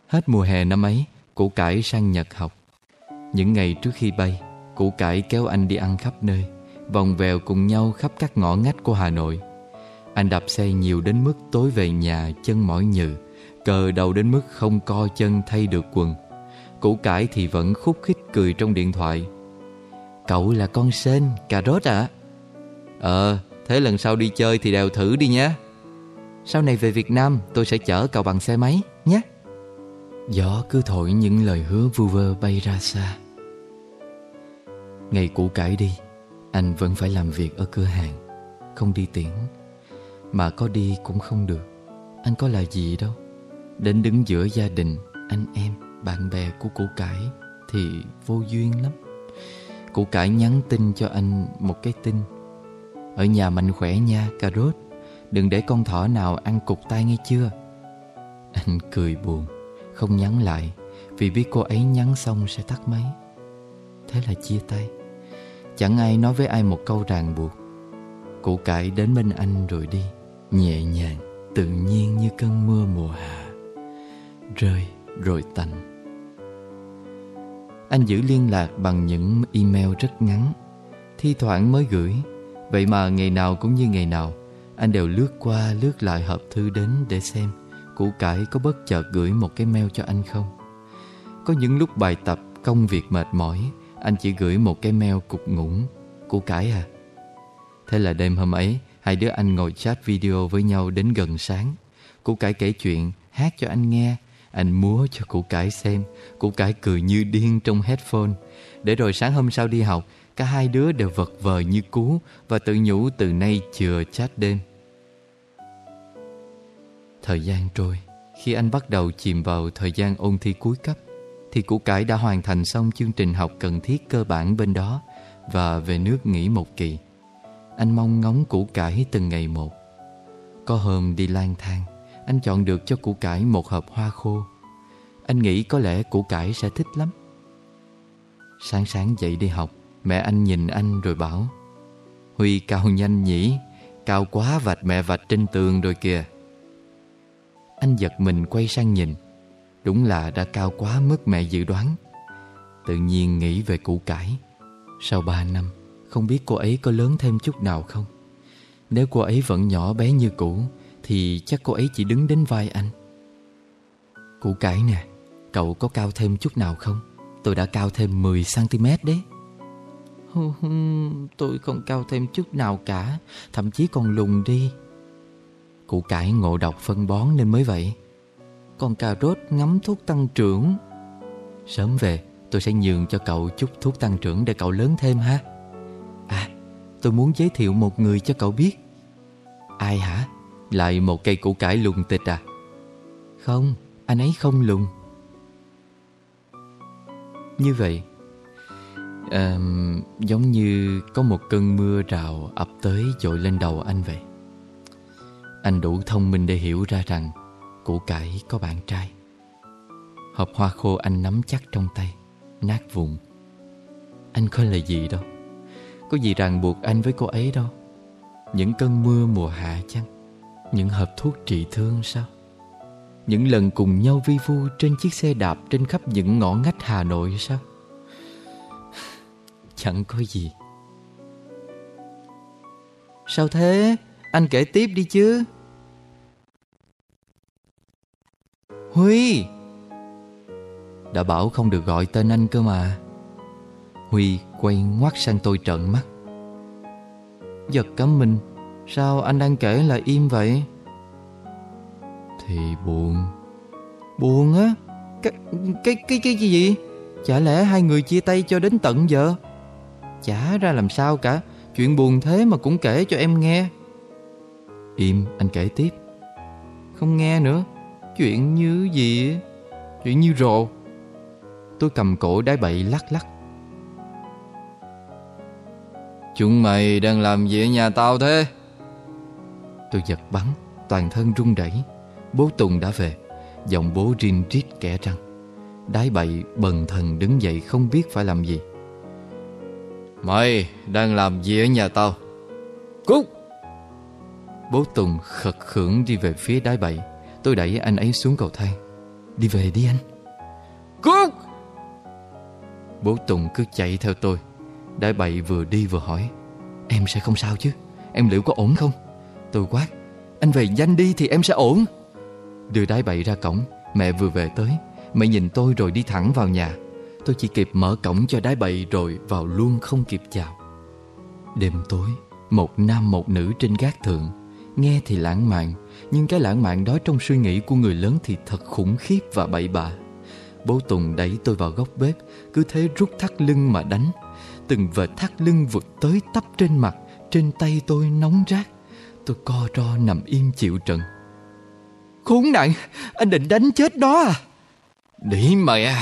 Speaker 1: Hết mùa hè năm ấy, Củ cải sang Nhật học. Những ngày trước khi bay Củ cải kéo anh đi ăn khắp nơi Vòng vèo cùng nhau khắp các ngõ ngách của Hà Nội. Anh đạp xe nhiều đến mức tối về nhà chân mỏi nhừ Cờ đầu đến mức không co chân thay được quần. Củ cải thì vẫn khúc khích cười trong điện thoại. Cậu là con sên, cà rốt à? Ờ, thế lần sau đi chơi thì đều thử đi nhé. Sau này về Việt Nam tôi sẽ chở cậu bằng xe máy nhé. Gió cứ thổi những lời hứa vu vơ bay ra xa. Ngày cũ cải đi Anh vẫn phải làm việc ở cửa hàng Không đi tiễn. Mà có đi cũng không được. Anh có là gì đâu. Đến đứng giữa gia đình Anh em, bạn bè của củ cải Thì vô duyên lắm. Củ cải nhắn tin cho anh một cái tin. Ở nhà mạnh khỏe nha cà rốt. Đừng để con thỏ nào ăn cục tay nghe chưa. Anh cười buồn Không nhắn lại Vì biết cô ấy nhắn xong sẽ tắt máy. Thế là chia tay. Chẳng ai nói với ai một câu ràng buộc. Cụ cải đến bên anh rồi đi Nhẹ nhàng, tự nhiên như cơn mưa mùa hạ. Rơi rồi tạnh Anh giữ liên lạc bằng những email rất ngắn. Thi thoảng mới gửi. Vậy mà ngày nào cũng như ngày nào Anh đều lướt qua lướt lại hộp thư đến để xem cụ cải có bất chợt gửi một cái mail cho anh không. Có những lúc bài tập, công việc mệt mỏi anh chỉ gửi một cái mail cục ngủng. Củ cải à? Thế là đêm hôm ấy, Hai đứa anh ngồi chat video với nhau đến gần sáng. Củ cải kể chuyện, Hát cho anh nghe. Anh múa cho củ cải xem. Củ cải cười như điên trong headphone. Để rồi sáng hôm sau đi học, Cả hai đứa đều vật vờ như cú Và tự nhủ từ nay chừa chat đêm. Thời gian trôi. Khi anh bắt đầu chìm vào thời gian ôn thi cuối cấp thì củ cải đã hoàn thành xong chương trình học cần thiết cơ bản bên đó và về nước nghỉ một kỳ. Anh mong ngóng củ cải từng ngày một. Có hôm đi lang thang, anh chọn được cho củ cải một hộp hoa khô. Anh nghĩ có lẽ củ cải sẽ thích lắm. Sáng sáng dậy đi học, mẹ anh nhìn anh rồi bảo Huy cao nhanh nhỉ, cao quá vạch mẹ vạch trên tường rồi kìa. Anh giật mình quay sang nhìn Đúng là đã cao quá mức mẹ dự đoán. Tự nhiên nghĩ về củ cải. Sau ba năm, Không biết cô ấy có lớn thêm chút nào không? Nếu cô ấy vẫn nhỏ bé như cũ, Thì chắc cô ấy chỉ đứng đến vai anh. Củ cải nè, Cậu có cao thêm chút nào không? Tôi đã cao thêm 10cm đấy.
Speaker 2: Tôi không cao thêm chút nào cả, Thậm chí còn lùn đi.
Speaker 1: Củ cải ngộ độc phân bón nên mới vậy
Speaker 2: con cà rốt ngắm thuốc tăng trưởng.
Speaker 1: Sớm về tôi sẽ nhường cho cậu chút thuốc tăng trưởng để cậu lớn thêm ha. À tôi muốn giới thiệu một người cho cậu biết. Ai hả? Lại một cây củ cải lùng tịch à?
Speaker 2: Không, anh ấy không lùng.
Speaker 1: Như vậy à, Giống như có một cơn mưa rào ập tới dội lên đầu anh vậy. Anh đủ thông minh để hiểu ra rằng củ cải có bạn trai. Hộp hoa khô anh nắm chắc trong tay, Nát vụn. Anh có là gì đâu Có gì ràng buộc anh với cô ấy đâu? Những cơn mưa mùa hạ chăng? Những hộp thuốc trị thương sao? Những lần cùng nhau vi vu Trên chiếc xe đạp trên khắp những ngõ ngách Hà Nội sao? Chẳng có gì.
Speaker 2: Sao thế? Anh kể tiếp đi chứ. Huy!
Speaker 1: Đã bảo không được gọi tên anh cơ mà. Huy quay ngoắt sang tôi trợn mắt. Giật cả mình Sao anh đang kể là im vậy? Thì buồn. Buồn á? Cái, cái cái cái gì vậy? Chả lẽ hai người chia tay cho đến tận giờ? Chả ra làm sao cả. Chuyện buồn thế mà cũng kể cho em nghe. Im anh kể tiếp. Không nghe nữa. Chuyện như gì Chuyện như rồ Tôi cầm cổ đái bậy lắc lắc. Chúng mày đang làm gì ở nhà tao thế? Tôi giật bắn, Toàn thân run rẩy. Bố Tùng đã về. Giọng bố rin rít kẻ răng. Đái bậy bần thần đứng dậy không biết phải làm gì. Mày đang làm gì ở nhà tao? Cút! Bố Tùng khật khưởng đi về phía đái bậy. Tôi đẩy anh ấy xuống cầu thang. Đi về đi anh. Cút! Bố Tùng cứ chạy theo tôi. Đái bậy vừa đi vừa hỏi Em sẽ không sao chứ? Em liệu có ổn không? Tôi quát Anh về nhanh đi thì em sẽ ổn. Đưa đái bậy ra cổng Mẹ vừa về tới. Mẹ nhìn tôi rồi đi thẳng vào nhà. Tôi chỉ kịp mở cổng cho đái bậy Rồi vào luôn không kịp chào. Đêm tối Một nam một nữ trên gác thượng. Nghe thì lãng mạn Nhưng cái lãng mạn đó trong suy nghĩ của người lớn Thì thật khủng khiếp và bậy bạ. Bố Tùng đẩy tôi vào góc bếp Cứ thế rút thắt lưng mà đánh. Từng vệt thắt lưng vượt tới tấp trên mặt Trên tay tôi nóng rát. Tôi co ro nằm yên chịu trận.
Speaker 2: Khốn nạn Anh định đánh chết nó à?
Speaker 1: Đĩ mẹ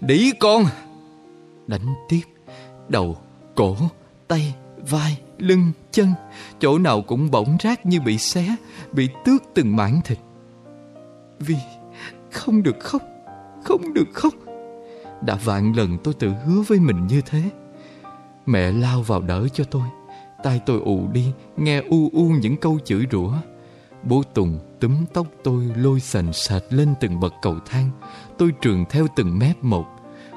Speaker 1: Đĩ con. Đánh tiếp Đầu, cổ, tay, vai, lưng, chân Chỗ nào cũng bỗng rác như bị xé Bị tước từng mảng thịt. Vì không được khóc Không được khóc. Đã vạn lần tôi tự hứa với mình như thế. Mẹ lao vào đỡ cho tôi tay tôi ù đi Nghe u u những câu chửi rủa. Bố Tùng túm tóc tôi lôi sành sạch lên từng bậc cầu thang. Tôi trường theo từng mép một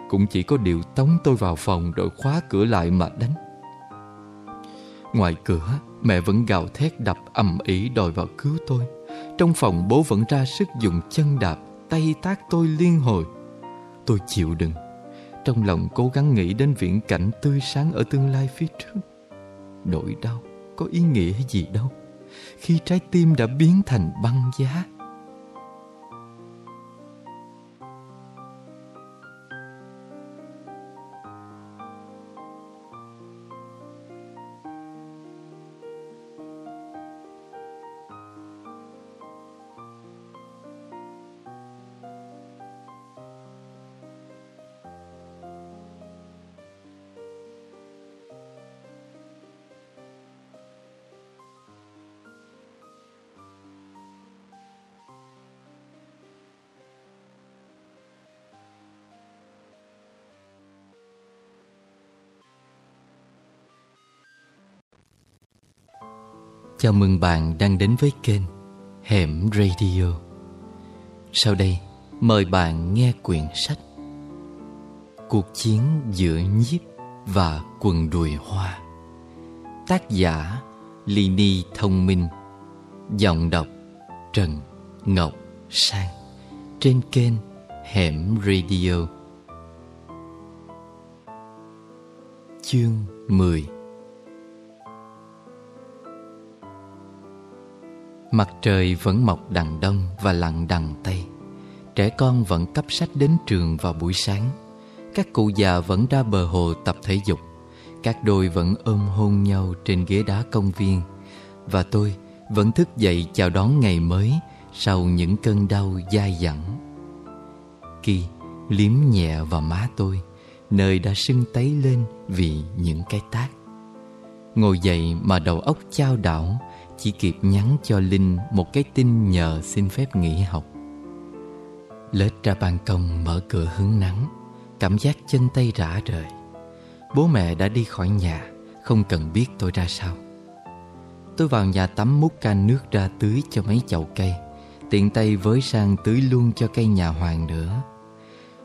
Speaker 1: Cũng chỉ có điều tống tôi vào phòng rồi khóa cửa lại mà đánh. Ngoài cửa, mẹ vẫn gào thét đập ầm ĩ đòi vào cứu tôi. Trong phòng, bố vẫn ra sức dùng chân đạp, Tay tác tôi liên hồi. Tôi chịu đựng. Trong lòng cố gắng nghĩ đến viễn cảnh tươi sáng ở tương lai phía trước. Nỗi đau có ý nghĩa gì đâu? Khi trái tim đã biến thành băng giá Chào mừng bạn đang đến với kênh Hẻm Radio. Sau đây, mời bạn nghe quyển sách Cuộc chiến giữa nhiếp và quần đùi hoa. Tác giả Lini Thông Minh. Giọng đọc Trần Ngọc Sang. Trên kênh Hẻm Radio. Chương 10 Mặt trời vẫn mọc đằng đông và lặn đằng tây. Trẻ con vẫn cấp sách đến trường vào buổi sáng. Các cụ già vẫn ra bờ hồ tập thể dục. Các đôi vẫn ôm hôn nhau trên ghế đá công viên. Và tôi vẫn thức dậy chào đón ngày mới Sau những cơn đau dai dẳng. Kỳ liếm nhẹ vào má tôi, Nơi đã sưng tấy lên vì những cái tác. Ngồi dậy mà đầu óc trao đảo chỉ kịp nhắn cho Linh một cái tin nhờ xin phép nghỉ học. Lết ra ban công mở cửa hứng nắng, Cảm giác chân tay rã rời. Bố mẹ đã đi khỏi nhà, Không cần biết tôi ra sao. Tôi vào nhà tắm múc can nước ra tưới cho mấy chậu cây, Tiện tay với sang tưới luôn cho cây nhà hoàng nữa.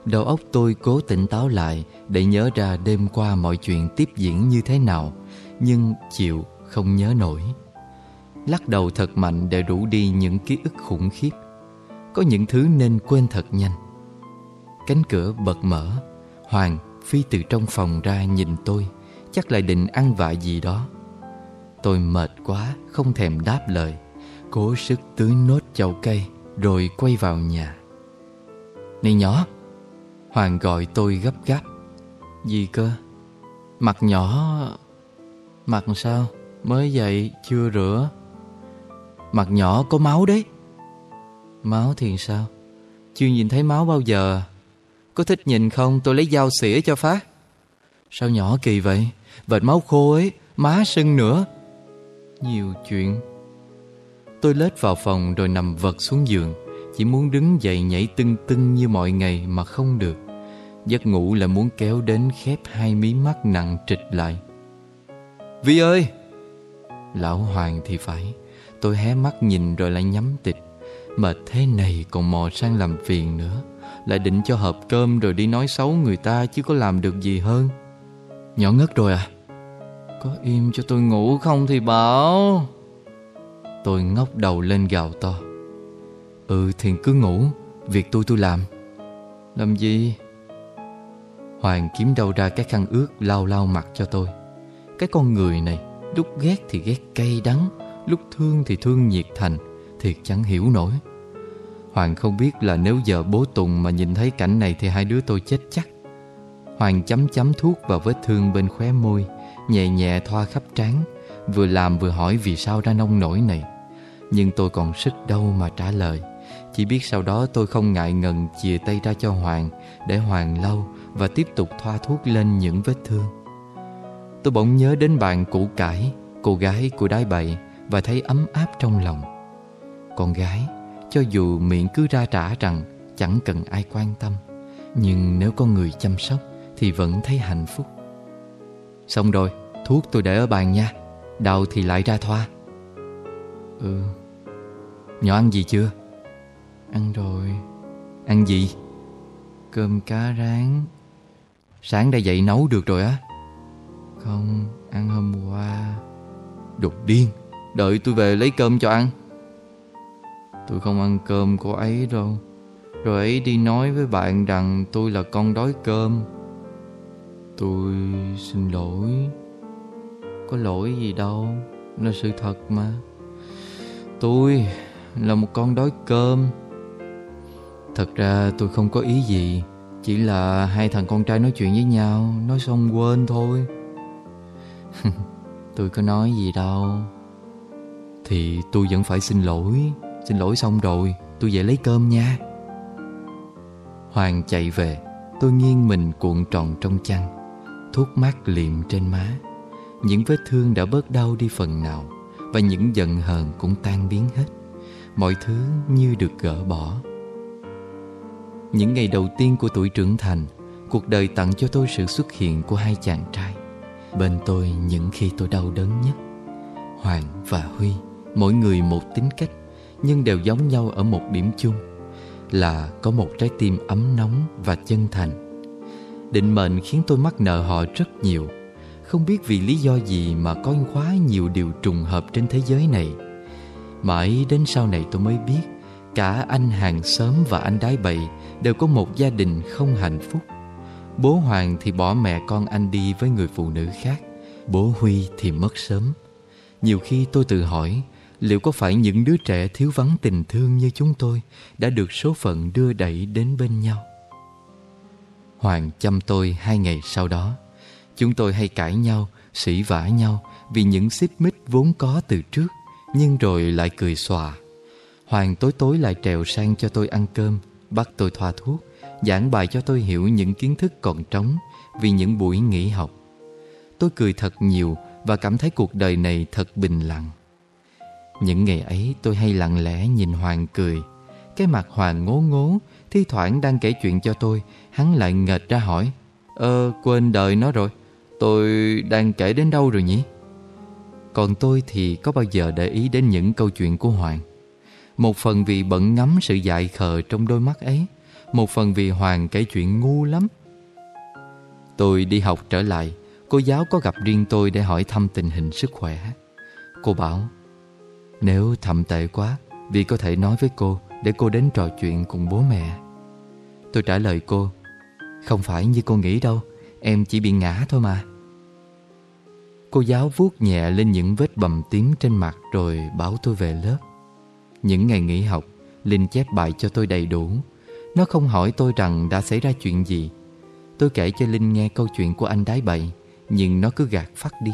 Speaker 1: Đầu óc tôi cố tỉnh táo lại Để nhớ ra đêm qua mọi chuyện tiếp diễn như thế nào, Nhưng chịu không nhớ nổi. Lắc đầu thật mạnh để rủ đi những ký ức khủng khiếp. Có những thứ nên quên thật nhanh. Cánh cửa bật mở, Hoàng phi từ trong phòng ra nhìn tôi, Chắc lại định ăn vạ gì đó. Tôi mệt quá, Không thèm đáp lời, Cố sức tưới nốt chậu cây Rồi quay vào nhà. Này nhỏ, Hoàng gọi tôi gấp gáp. Gì cơ? Mặt nhỏ, Mặt sao? Mới dậy, chưa rửa. Mặt nhỏ có máu đấy. Máu thì sao? Chưa nhìn thấy máu bao giờ. Có thích nhìn không? Tôi lấy dao xỉa cho phát Sao nhỏ kỳ vậy? Vệt máu khô ấy, Má sưng nữa. Nhiều chuyện. Tôi lết vào phòng rồi nằm vật xuống giường. Chỉ muốn đứng dậy nhảy tưng tưng như mọi ngày mà không được. Giấc ngủ là muốn kéo đến khép hai mí mắt nặng trịch lại. Vi ơi! Lão Hoàng thì phải. Tôi hé mắt nhìn rồi lại nhắm tịch mà thế này còn mò sang làm phiền nữa. Lại định cho hộp cơm rồi đi nói xấu người ta Chứ có làm được gì hơn. Nhỏ ngất rồi à. Có im cho tôi ngủ không thì bảo. Tôi ngóc đầu lên gào to. Ừ thì cứ ngủ, Việc tôi tôi làm. Làm gì? Hoàng kiếm đâu ra cái khăn ướt lau lau mặt cho tôi. Cái con người này, Lúc ghét thì ghét cay đắng Lúc thương thì thương nhiệt thành, Thiệt chẳng hiểu nổi. Hoàng không biết là nếu giờ bố Tùng mà nhìn thấy cảnh này thì hai đứa tôi chết chắc. Hoàng chấm chấm thuốc vào vết thương bên khóe môi, Nhẹ nhẹ thoa khắp trán, Vừa làm vừa hỏi vì sao ra nông nổi này. Nhưng tôi còn sức đâu mà trả lời. Chỉ biết sau đó tôi không ngại ngần chìa tay ra cho Hoàng, Để Hoàng lau và tiếp tục thoa thuốc lên những vết thương. Tôi bỗng nhớ đến bạn cũ cải, Cô gái của đái bậy và thấy ấm áp trong lòng. Con gái, Cho dù miệng cứ ra trả rằng Chẳng cần ai quan tâm, Nhưng nếu có người chăm sóc Thì vẫn thấy hạnh phúc. Xong rồi, Thuốc tôi để ở bàn nha, Đau thì lại ra thoa. Ừ. Nhỏ ăn gì chưa? Ăn rồi. Ăn gì? Cơm cá rán. Sáng đã dậy nấu được rồi á. Không, Ăn hôm qua. Đột điên. Đợi tôi về lấy cơm cho ăn. Tôi không ăn cơm cô ấy đâu. Rồi ấy đi nói với bạn rằng tôi là con đói cơm. Tôi xin lỗi. Có lỗi gì đâu. Là sự thật mà. Tôi là một con đói cơm. Thật ra tôi không có ý gì. Chỉ là hai thằng con trai nói chuyện với nhau. Nói xong quên thôi. Tôi có nói gì đâu. Thì tôi vẫn phải xin lỗi. Xin lỗi xong rồi, Tôi về lấy cơm nha. Hoàng chạy về. Tôi nghiêng mình cuộn tròn trong chăn, Thuốc mát liệm trên má. Những vết thương đã bớt đau đi phần nào, Và những giận hờn cũng tan biến hết. Mọi thứ như được gỡ bỏ. Những ngày đầu tiên của tuổi trưởng thành, Cuộc đời tặng cho tôi sự xuất hiện của hai chàng trai. Bên tôi những khi tôi đau đớn nhất, Hoàng và Huy. Mỗi người một tính cách, Nhưng đều giống nhau ở một điểm chung, Là có một trái tim ấm nóng và chân thành. Định mệnh khiến tôi mắc nợ họ rất nhiều. Không biết vì lý do gì mà có quá nhiều điều trùng hợp trên thế giới này. Mãi đến sau này tôi mới biết, Cả anh hàng xóm và anh đái bậy Đều có một gia đình không hạnh phúc. Bố Hoàng thì bỏ mẹ con anh đi với người phụ nữ khác, Bố Huy thì mất sớm. Nhiều khi tôi tự hỏi Liệu có phải những đứa trẻ thiếu vắng tình thương như chúng tôi Đã được số phận đưa đẩy đến bên nhau? Hoàng chăm tôi hai ngày sau đó. Chúng tôi hay cãi nhau, sỉ vả nhau Vì những xích mích vốn có từ trước Nhưng rồi lại cười xòa. Hoàng tối tối lại trèo sang cho tôi ăn cơm Bắt tôi thoa thuốc Giảng bài cho tôi hiểu những kiến thức còn trống Vì những buổi nghỉ học. Tôi cười thật nhiều Và cảm thấy cuộc đời này thật bình lặng. Những ngày ấy tôi hay lặng lẽ nhìn Hoàng cười. Cái mặt Hoàng ngố ngố, Thi thoảng đang kể chuyện cho tôi, Hắn lại nghệt ra hỏi, Ơ, quên đời nó rồi, Tôi đang kể đến đâu rồi nhỉ? Còn tôi thì có bao giờ để ý đến những câu chuyện của Hoàng. Một phần vì bận ngắm sự dại khờ trong đôi mắt ấy, Một phần vì Hoàng kể chuyện ngu lắm. Tôi đi học trở lại, Cô giáo có gặp riêng tôi để hỏi thăm tình hình sức khỏe. Cô bảo nếu thầm tệ quá, Vì có thể nói với cô Để cô đến trò chuyện cùng bố mẹ. Tôi trả lời cô, Không phải như cô nghĩ đâu, Em chỉ bị ngã thôi mà. Cô giáo vuốt nhẹ lên những vết bầm tím trên mặt Rồi bảo tôi về lớp. Những ngày nghỉ học, Linh chép bài cho tôi đầy đủ. Nó không hỏi tôi rằng đã xảy ra chuyện gì. Tôi kể cho Linh nghe câu chuyện của anh đái bậy Nhưng nó cứ gạt phát đi.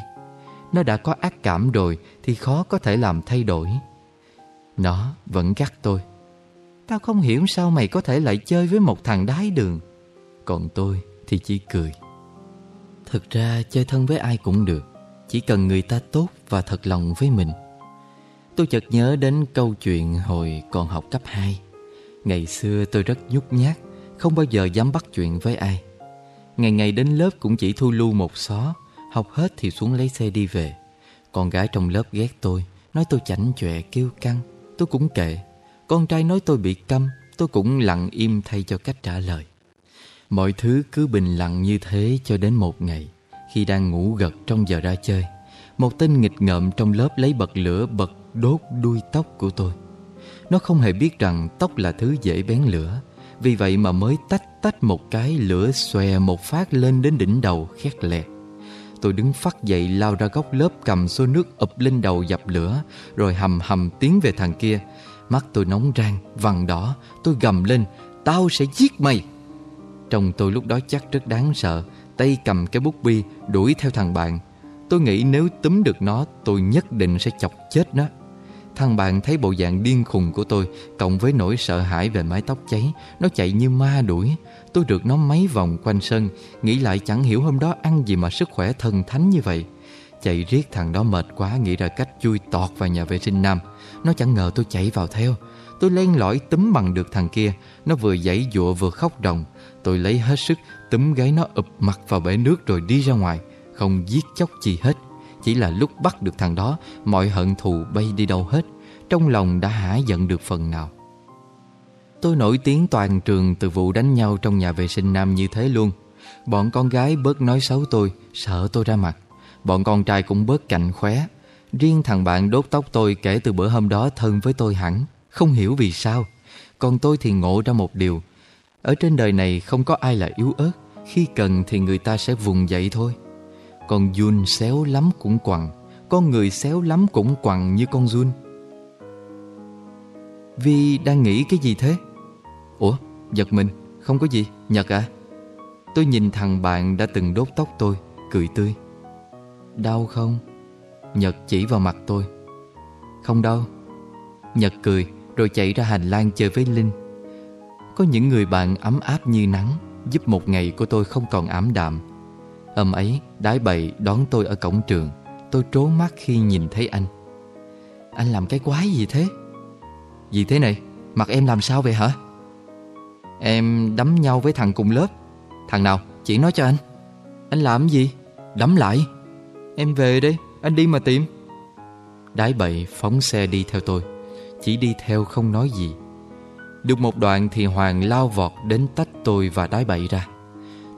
Speaker 1: Nó đã có ác cảm rồi Thì khó có thể làm thay đổi. Nó vẫn gắt tôi. Tao không hiểu sao mày có thể lại chơi với một thằng đái đường. Còn tôi thì chỉ cười. Thực ra chơi thân với ai cũng được. Chỉ cần người ta tốt và thật lòng với mình. Tôi chợt nhớ đến câu chuyện hồi còn học cấp 2 Ngày xưa tôi rất nhút nhát, Không bao giờ dám bắt chuyện với ai. Ngày ngày đến lớp cũng chỉ thu lưu một xó. Học hết thì xuống lấy xe đi về. Con gái trong lớp ghét tôi, Nói tôi chảnh chọe kêu căng. Tôi cũng kệ. Con trai nói tôi bị câm, Tôi cũng lặng im thay cho cách trả lời. Mọi thứ cứ bình lặng như thế cho đến một ngày. Khi đang ngủ gật trong giờ ra chơi, Một tên nghịch ngợm trong lớp lấy bật lửa, bật đốt đuôi tóc của tôi. Nó không hề biết rằng tóc là thứ dễ bén lửa. Vì vậy mà mới tách tách một cái lửa xòe một phát lên đến đỉnh đầu khét lẹt. Tôi đứng phát dậy lao ra góc lớp cầm xô nước ụp lên đầu dập lửa Rồi hầm hầm tiến về thằng kia. Mắt tôi nóng rang, vằn đỏ. Tôi gầm lên Tao sẽ giết mày! Trong tôi lúc đó chắc rất đáng sợ Tay cầm cái bút bi đuổi theo thằng bạn. Tôi nghĩ nếu túm được nó Tôi nhất định sẽ chọc chết nó. Thằng bạn thấy bộ dạng điên khùng của tôi, Cộng với nỗi sợ hãi về mái tóc cháy, Nó chạy như ma đuổi. Tôi được nó mấy vòng quanh sân, Nghĩ lại chẳng hiểu hôm đó ăn gì mà sức khỏe thần thánh như vậy. Chạy riết thằng đó mệt quá, Nghĩ ra cách chui tọt vào nhà vệ sinh nam. Nó chẳng ngờ tôi chạy vào theo. Tôi len lỏi túm bằng được thằng kia. Nó vừa giãy dụa vừa khóc ròng. Tôi lấy hết sức túm gáy nó ụp mặt vào bể nước rồi đi ra ngoài. Không giết chóc gì hết. Chỉ là lúc bắt được thằng đó, Mọi hận thù bay đi đâu hết. Trong lòng đã hả giận được phần nào. Tôi nổi tiếng toàn trường từ vụ đánh nhau trong nhà vệ sinh nam như thế luôn. Bọn con gái bớt nói xấu tôi, Sợ tôi ra mặt. Bọn con trai cũng bớt cạnh khóe. Riêng thằng bạn đốt tóc tôi kể từ bữa hôm đó thân với tôi hẳn. Không hiểu vì sao. Còn tôi thì ngộ ra một điều. Ở trên đời này không có ai là yếu ớt. Khi cần thì người ta sẽ vùng dậy thôi. Con Jun xéo lắm cũng quằn Con người xéo lắm cũng quằn như con Jun Vi đang nghĩ cái gì thế? Ủa, giật mình, không có gì, Nhật à? Tôi nhìn thằng bạn đã từng đốt tóc tôi, cười tươi Đau không? Nhật chỉ vào mặt tôi Không đau Nhật cười rồi chạy ra hành lang chơi với Linh có những người bạn ấm áp như nắng Giúp một ngày của tôi không còn ảm đạm Hôm ấy, đái bậy đón tôi ở cổng trường. Tôi trốn mắt khi nhìn thấy anh. Anh làm cái quái gì thế? Gì thế này? Mặt em làm sao vậy hả? Em đấm nhau với thằng cùng lớp. Thằng nào? Chỉ nói cho anh. Anh làm gì? Đấm lại. Em về đây. Anh đi mà tìm. Đái bậy phóng xe đi theo tôi. Chỉ đi theo không nói gì. Được một đoạn thì Hoàng lao vọt đến tách tôi và đái bậy ra.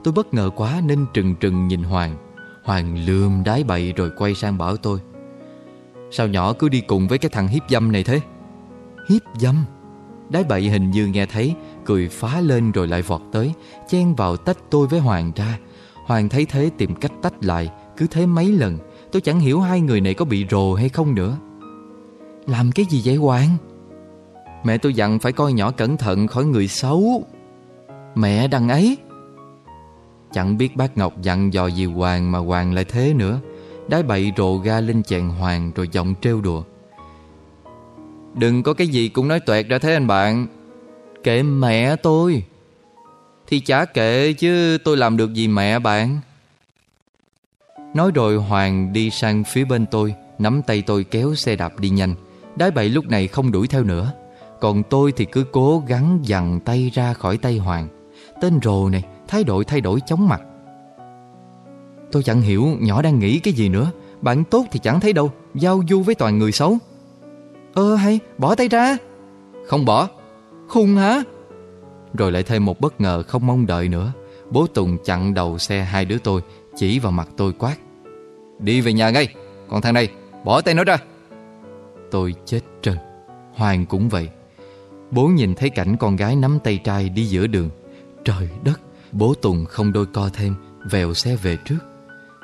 Speaker 1: Tôi bất ngờ quá nên trừng trừng nhìn Hoàng. Hoàng lườm đái bậy rồi quay sang bảo tôi, Sao nhỏ cứ đi cùng với cái thằng hiếp dâm này thế? Hiếp dâm? Đái bậy hình như nghe thấy, Cười phá lên rồi lại vọt tới, Chen vào tách tôi với Hoàng ra. Hoàng thấy thế tìm cách tách lại, Cứ thế mấy lần, Tôi chẳng hiểu hai người này có bị rồ hay không nữa. Làm cái gì vậy, Hoàng? Mẹ tôi dặn phải coi nhỏ cẩn thận khỏi người xấu. Mẹ đằng ấy? Chẳng biết bác Ngọc dặn dò gì Hoàng mà Hoàng lại thế nữa. Đái bậy rồ ga lên chàng Hoàng rồi giọng trêu đùa. Đừng có cái gì cũng nói tuẹt ra thế anh bạn. Kệ mẹ tôi. Thì chả kệ chứ, tôi làm được gì mẹ bạn? Nói rồi Hoàng đi sang phía bên tôi, Nắm tay tôi kéo xe đạp đi nhanh. Đái bậy lúc này không đuổi theo nữa. Còn tôi thì cứ cố gắng dằn tay ra khỏi tay Hoàng. Tên rồ này Thái độ thay đổi chóng mặt. Tôi chẳng hiểu nhỏ đang nghĩ cái gì nữa. Bạn tốt thì chẳng thấy đâu. Giao du với toàn người xấu. Ơ, hay, bỏ tay ra. Không bỏ. Khùng hả? Rồi lại thêm một bất ngờ không mong đợi nữa. Bố Tùng chặn đầu xe hai đứa tôi, Chỉ vào mặt tôi quát. Đi về nhà ngay. Còn thằng này, bỏ tay nó ra. Tôi chết trơn Hoàng cũng vậy. Bố nhìn thấy cảnh con gái nắm tay trai đi giữa đường. Trời đất! Bố Tùng không đôi co thêm, Vèo xe về trước.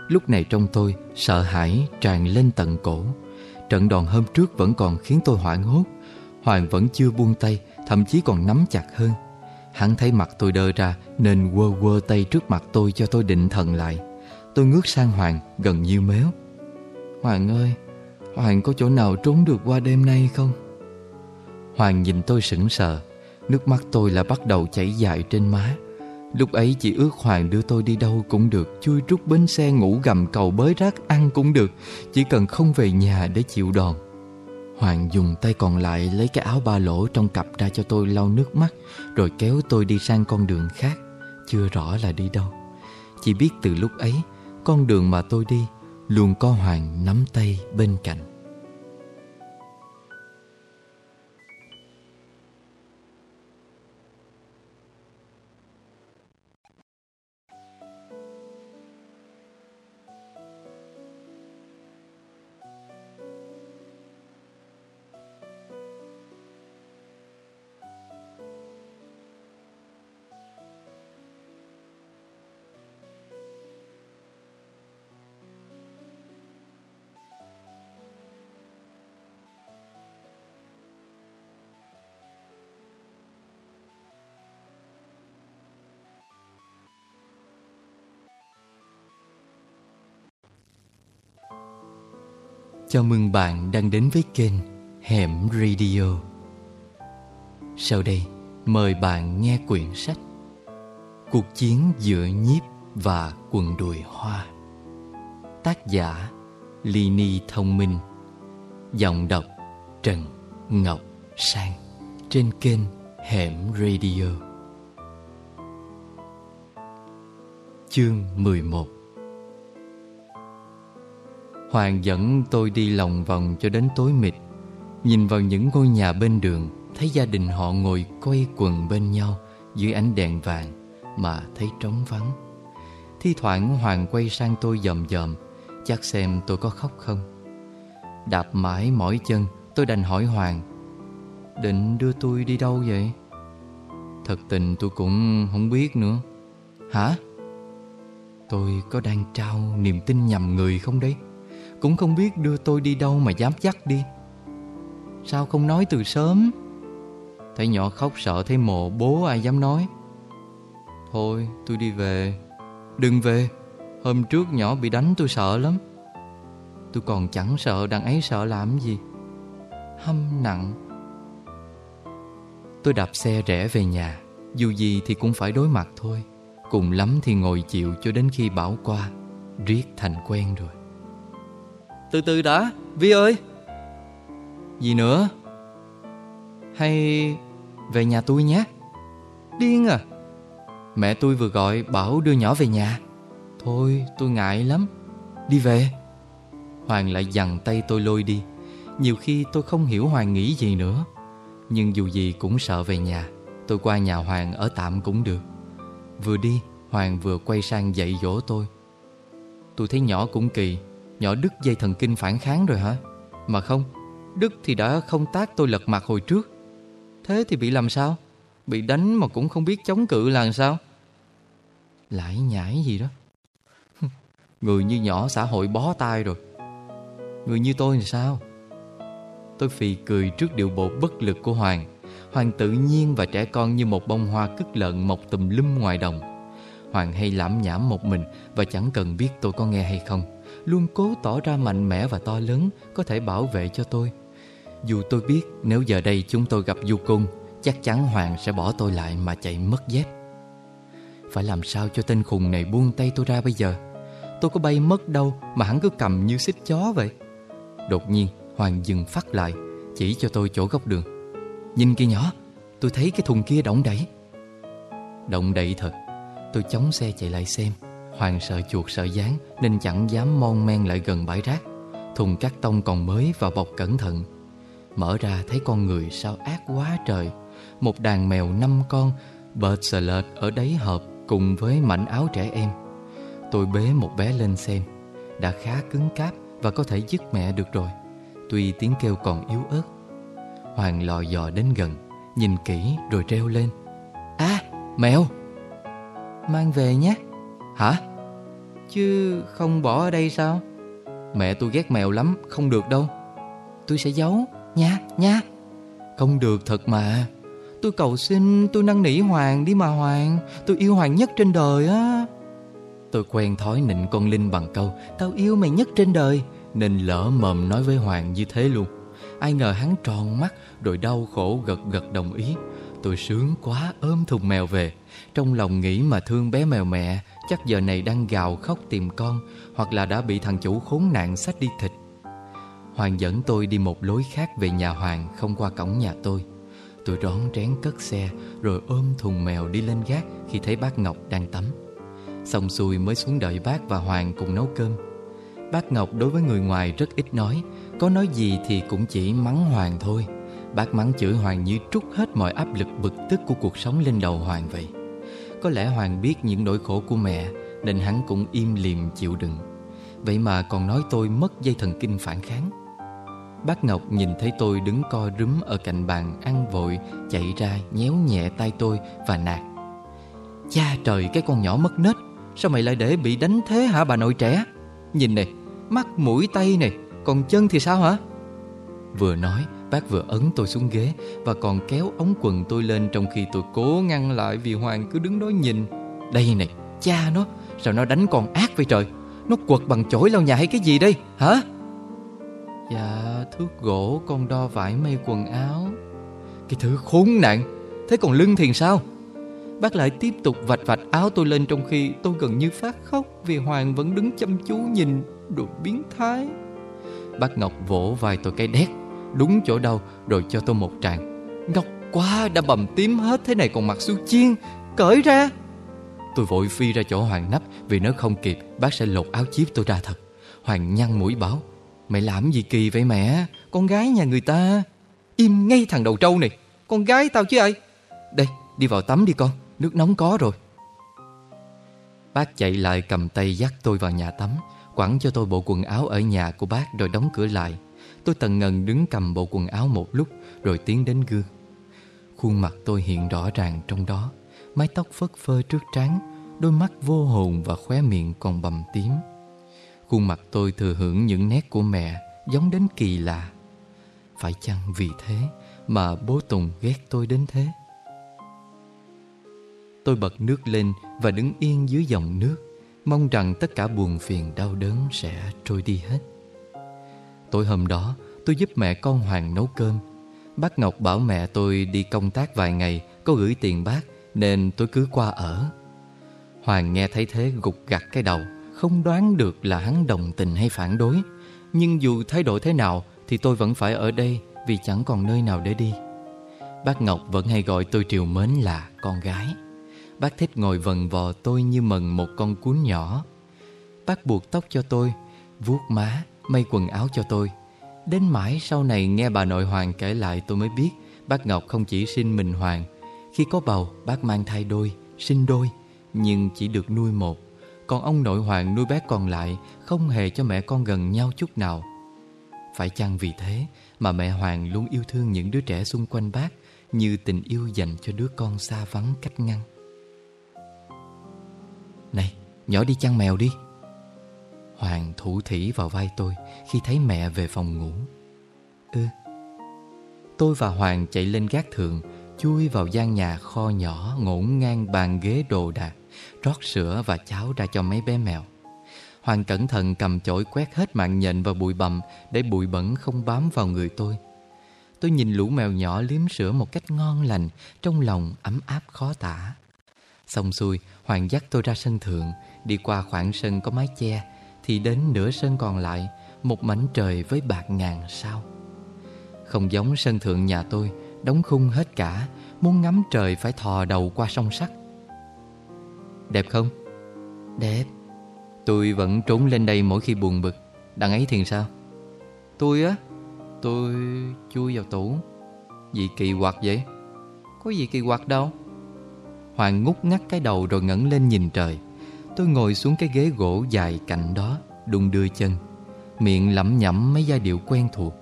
Speaker 1: Lúc này trong tôi, Sợ hãi tràn lên tận cổ. Trận đòn hôm trước vẫn còn khiến tôi hoảng hốt. Hoàng vẫn chưa buông tay, Thậm chí còn nắm chặt hơn. Hắn thấy mặt tôi đơ ra, Nên quơ quơ tay trước mặt tôi cho tôi định thần lại. Tôi ngước sang Hoàng, gần như méo. Hoàng ơi, Hoàng có chỗ nào trốn được qua đêm nay không? Hoàng nhìn tôi sững sờ, Nước mắt tôi là bắt đầu chảy dài trên má. Lúc ấy chỉ ước Hoàng đưa tôi đi đâu cũng được, Chui rút bến xe ngủ gầm cầu bới rác ăn cũng được, Chỉ cần không về nhà để chịu đòn. Hoàng dùng tay còn lại lấy cái áo ba lỗ trong cặp ra cho tôi lau nước mắt, Rồi kéo tôi đi sang con đường khác, Chưa rõ là đi đâu. Chỉ biết từ lúc ấy, Con đường mà tôi đi, Luôn có Hoàng nắm tay bên cạnh. Chào mừng bạn đang đến với kênh Hẻm Radio. Sau đây, mời bạn nghe quyển sách Cuộc chiến giữa nhiếp và quần đùi hoa. Tác giả Lini Thông Minh. Giọng đọc Trần Ngọc Sang Trên kênh Hẻm Radio. Chương 11 Hoàng dẫn tôi đi lòng vòng cho đến tối mịt. Nhìn vào những ngôi nhà bên đường, Thấy gia đình họ ngồi quay quần bên nhau Dưới ánh đèn vàng Mà thấy trống vắng. Thi thoảng Hoàng quay sang tôi dòm dòm, Chắc xem tôi có khóc không. Đạp mãi mỏi chân, Tôi đành hỏi Hoàng, Định đưa tôi đi đâu vậy? Thật tình tôi cũng không biết nữa. Hả? Tôi có đang trao niềm tin nhầm người không đấy? Cũng không biết đưa tôi đi đâu mà dám chắc đi. Sao không nói từ sớm? Thấy nhỏ khóc sợ thấy mồ bố ai dám nói. Thôi, tôi đi về. Đừng về. Hôm trước nhỏ bị đánh tôi sợ lắm. Tôi còn chẳng sợ đằng ấy sợ làm gì. Hâm nặng. Tôi đạp xe rẽ về nhà. Dù gì thì cũng phải đối mặt thôi. Cùng lắm thì ngồi chịu cho đến khi bão qua. Riết thành quen rồi từ từ đã Vi ơi. Gì nữa? Hay về nhà tôi nhé. Điên à. Mẹ tôi vừa gọi bảo đưa nhỏ về nhà. Thôi tôi ngại lắm. Đi về. Hoàng lại dằn tay tôi lôi đi. Nhiều khi tôi không hiểu Hoàng nghĩ gì nữa. Nhưng dù gì cũng sợ về nhà. Tôi qua nhà Hoàng ở tạm cũng được. Vừa đi Hoàng vừa quay sang dạy dỗ tôi. Tôi thấy nhỏ cũng kỳ Nhỏ đứt dây thần kinh phản kháng rồi hả? Mà không, Đức thì đã không tác tôi lật mặt hồi trước. Thế thì bị làm sao? Bị đánh mà cũng không biết chống cự là làm sao? Lại nhảy gì đó. Người như nhỏ xã hội bó tay rồi. Người như tôi thì sao? Tôi phì cười trước điệu bộ bất lực của Hoàng. Hoàng tự nhiên và trẻ con như một bông hoa cứt lợn mọc tùm lum ngoài đồng. Hoàng hay lãm nhảm một mình Và chẳng cần biết tôi có nghe hay không luôn cố tỏ ra mạnh mẽ và to lớn có thể bảo vệ cho tôi. Dù tôi biết nếu giờ đây chúng tôi gặp Du Cung, chắc chắn Hoàng sẽ bỏ tôi lại mà chạy mất dép. Phải làm sao cho tên khùng này buông tay tôi ra bây giờ? Tôi có bay mất đâu mà hắn cứ cầm như xích chó vậy. Đột nhiên Hoàng dừng phát lại, chỉ cho tôi chỗ góc đường. Nhìn kia nhỏ, tôi thấy cái thùng kia động đẩy. Động đậy thật, tôi chống xe chạy lại xem. Hoàng sợ chuột sợ dán Nên chẳng dám mon men lại gần bãi rác. Thùng cắt tông còn mới và bọc cẩn thận. Mở ra thấy con người sao ác quá trời. Một đàn mèo năm con Bợt sờ lợt ở đáy hộp Cùng với mảnh áo trẻ em. Tôi bế một bé lên xem. Đã khá cứng cáp Và có thể dứt mẹ được rồi. Tuy tiếng kêu còn yếu ớt. Hoàng lò dò đến gần, Nhìn kỹ rồi treo lên. À mèo! Mang về nhé. Hả?
Speaker 2: Chứ không bỏ ở đây sao?
Speaker 1: Mẹ tôi ghét mèo lắm, Không được đâu.
Speaker 2: Tôi sẽ giấu. Nha nha.
Speaker 1: Không được thật mà.
Speaker 2: Tôi cầu xin, Tôi năn nỉ Hoàng đi mà Hoàng. Tôi yêu Hoàng nhất trên đời á.
Speaker 1: Tôi quen thói nịnh con Linh bằng câu, Tao yêu mày nhất trên đời. Nên lỡ mồm nói với Hoàng như thế luôn. Ai ngờ hắn tròn mắt, Rồi đau khổ gật gật đồng ý. Tôi sướng quá ôm thùng mèo về. Trong lòng nghĩ mà thương bé mèo mẹ, Chắc giờ này đang gào khóc tìm con, Hoặc là đã bị thằng chủ khốn nạn sách đi thịt. Hoàng dẫn tôi đi một lối khác về nhà Hoàng, Không qua cổng nhà tôi. Tôi rón rén cất xe, Rồi ôm thùng mèo đi lên gác Khi thấy bác Ngọc đang tắm. Xong xuôi mới xuống đợi bác và Hoàng cùng nấu cơm. Bác Ngọc đối với người ngoài rất ít nói, Có nói gì thì cũng chỉ mắng Hoàng thôi. Bác mắng chửi Hoàng như trút hết mọi áp lực bực tức của cuộc sống lên đầu Hoàng vậy. Có lẽ Hoàng biết những nỗi khổ của mẹ, Nên hắn cũng im liềm chịu đựng. Vậy mà còn nói tôi mất dây thần kinh phản kháng. Bác Ngọc nhìn thấy tôi đứng co rúm ở cạnh bàn ăn vội, Chạy ra nhéo nhẹ tay tôi và nạt. Cha trời, cái con nhỏ mất nết, Sao mày lại để bị đánh thế hả bà nội trẻ? Nhìn này, Mắt mũi tay này, Còn chân thì sao hả? Vừa nói bác vừa ấn tôi xuống ghế Và còn kéo ống quần tôi lên Trong khi tôi cố ngăn lại Vì Hoàng cứ đứng đó nhìn. Đây này, cha nó, Sao nó đánh con ác vậy trời? Nó quật bằng chổi lau nhà hay cái gì đây? Hả? Dạ thước gỗ con đo vải may quần áo. Cái thứ khốn nạn, Thế còn lưng thì sao? Bác lại tiếp tục vạch vạch áo tôi lên Trong khi tôi gần như phát khóc Vì Hoàng vẫn đứng chăm chú nhìn Đồ biến thái. Bác Ngọc vỗ vai tôi cái đét. Đúng chỗ đâu, rồi cho tôi một tràng. Ngọc quá, đã bầm tím hết Thế này còn mặc su chiên. Cởi ra. Tôi vội phi ra chỗ Hoàng nắp, Vì nếu không kịp, bác sẽ lột áo chiếc tôi ra thật. Hoàng nhăn mũi bảo, Mày làm gì kỳ vậy mẹ? Con gái nhà người ta. Im ngay thằng đầu trâu này. Con gái tao chứ ai? Đây, đi vào tắm đi con, Nước nóng có rồi. Bác chạy lại cầm tay dắt tôi vào nhà tắm, Quẳng cho tôi bộ quần áo ở nhà của bác Rồi đóng cửa lại. Tôi tần ngần đứng cầm bộ quần áo một lúc, Rồi tiến đến gương. Khuôn mặt tôi hiện rõ ràng trong đó, Mái tóc phất phơ trước trán, Đôi mắt vô hồn và khóe miệng còn bầm tím. Khuôn mặt tôi thừa hưởng những nét của mẹ, Giống đến kỳ lạ. Phải chăng vì thế Mà bố Tùng ghét tôi đến thế? Tôi bật nước lên Và đứng yên dưới dòng nước, Mong rằng tất cả buồn phiền đau đớn Sẽ trôi đi hết. Tối hôm đó tôi giúp mẹ con Hoàng nấu cơm. Bác Ngọc bảo mẹ tôi đi công tác vài ngày Có gửi tiền bác Nên tôi cứ qua ở. Hoàng nghe thấy thế gục gặt cái đầu Không đoán được là hắn đồng tình hay phản đối. Nhưng dù thay đổi thế nào Thì tôi vẫn phải ở đây Vì chẳng còn nơi nào để đi. Bác Ngọc vẫn hay gọi tôi triều mến là con gái. Bác thích ngồi vần vò tôi như mần một con cún nhỏ. Bác buộc tóc cho tôi vuốt má, may quần áo cho tôi. Đến mãi sau này nghe bà nội Hoàng kể lại tôi mới biết Bác Ngọc không chỉ sinh mình Hoàng. Khi có bầu bác mang thai đôi, sinh đôi Nhưng chỉ được nuôi một. Còn ông nội Hoàng nuôi bé còn lại Không hề cho mẹ con gần nhau chút nào. Phải chăng vì thế Mà mẹ Hoàng luôn yêu thương những đứa trẻ xung quanh bác Như tình yêu dành cho đứa con xa vắng cách ngăn? Này, nhỏ đi chăn mèo đi. Hoàng thủ thỉ vào vai tôi Khi thấy mẹ về phòng ngủ. Ừ Tôi và Hoàng chạy lên gác thượng, Chui vào gian nhà kho nhỏ Ngổn ngang bàn ghế đồ đạc, Rót sữa và cháo ra cho mấy bé mèo. Hoàng cẩn thận cầm chổi quét hết mạng nhện và bụi bặm Để bụi bẩn không bám vào người tôi. Tôi nhìn lũ mèo nhỏ liếm sữa một cách ngon lành, Trong lòng ấm áp khó tả. Xong xuôi, Hoàng dắt tôi ra sân thượng, Đi qua khoảng sân có mái che thì đến nửa sân còn lại Một mảnh trời với bạc ngàn sao. Không giống sân thượng nhà tôi Đóng khung hết cả Muốn ngắm trời phải thò đầu qua song sắt. Đẹp không? Đẹp. Tôi vẫn trốn lên đây mỗi khi buồn bực. Đằng ấy thì sao? Tôi á? Tôi chui vào tủ. Gì kỳ quặc vậy? Có gì kỳ quặc đâu. Hoàng ngút ngắt cái đầu rồi ngẩng lên nhìn trời Tôi ngồi xuống cái ghế gỗ dài cạnh đó, Đung đưa chân Miệng lẩm nhẩm mấy giai điệu quen thuộc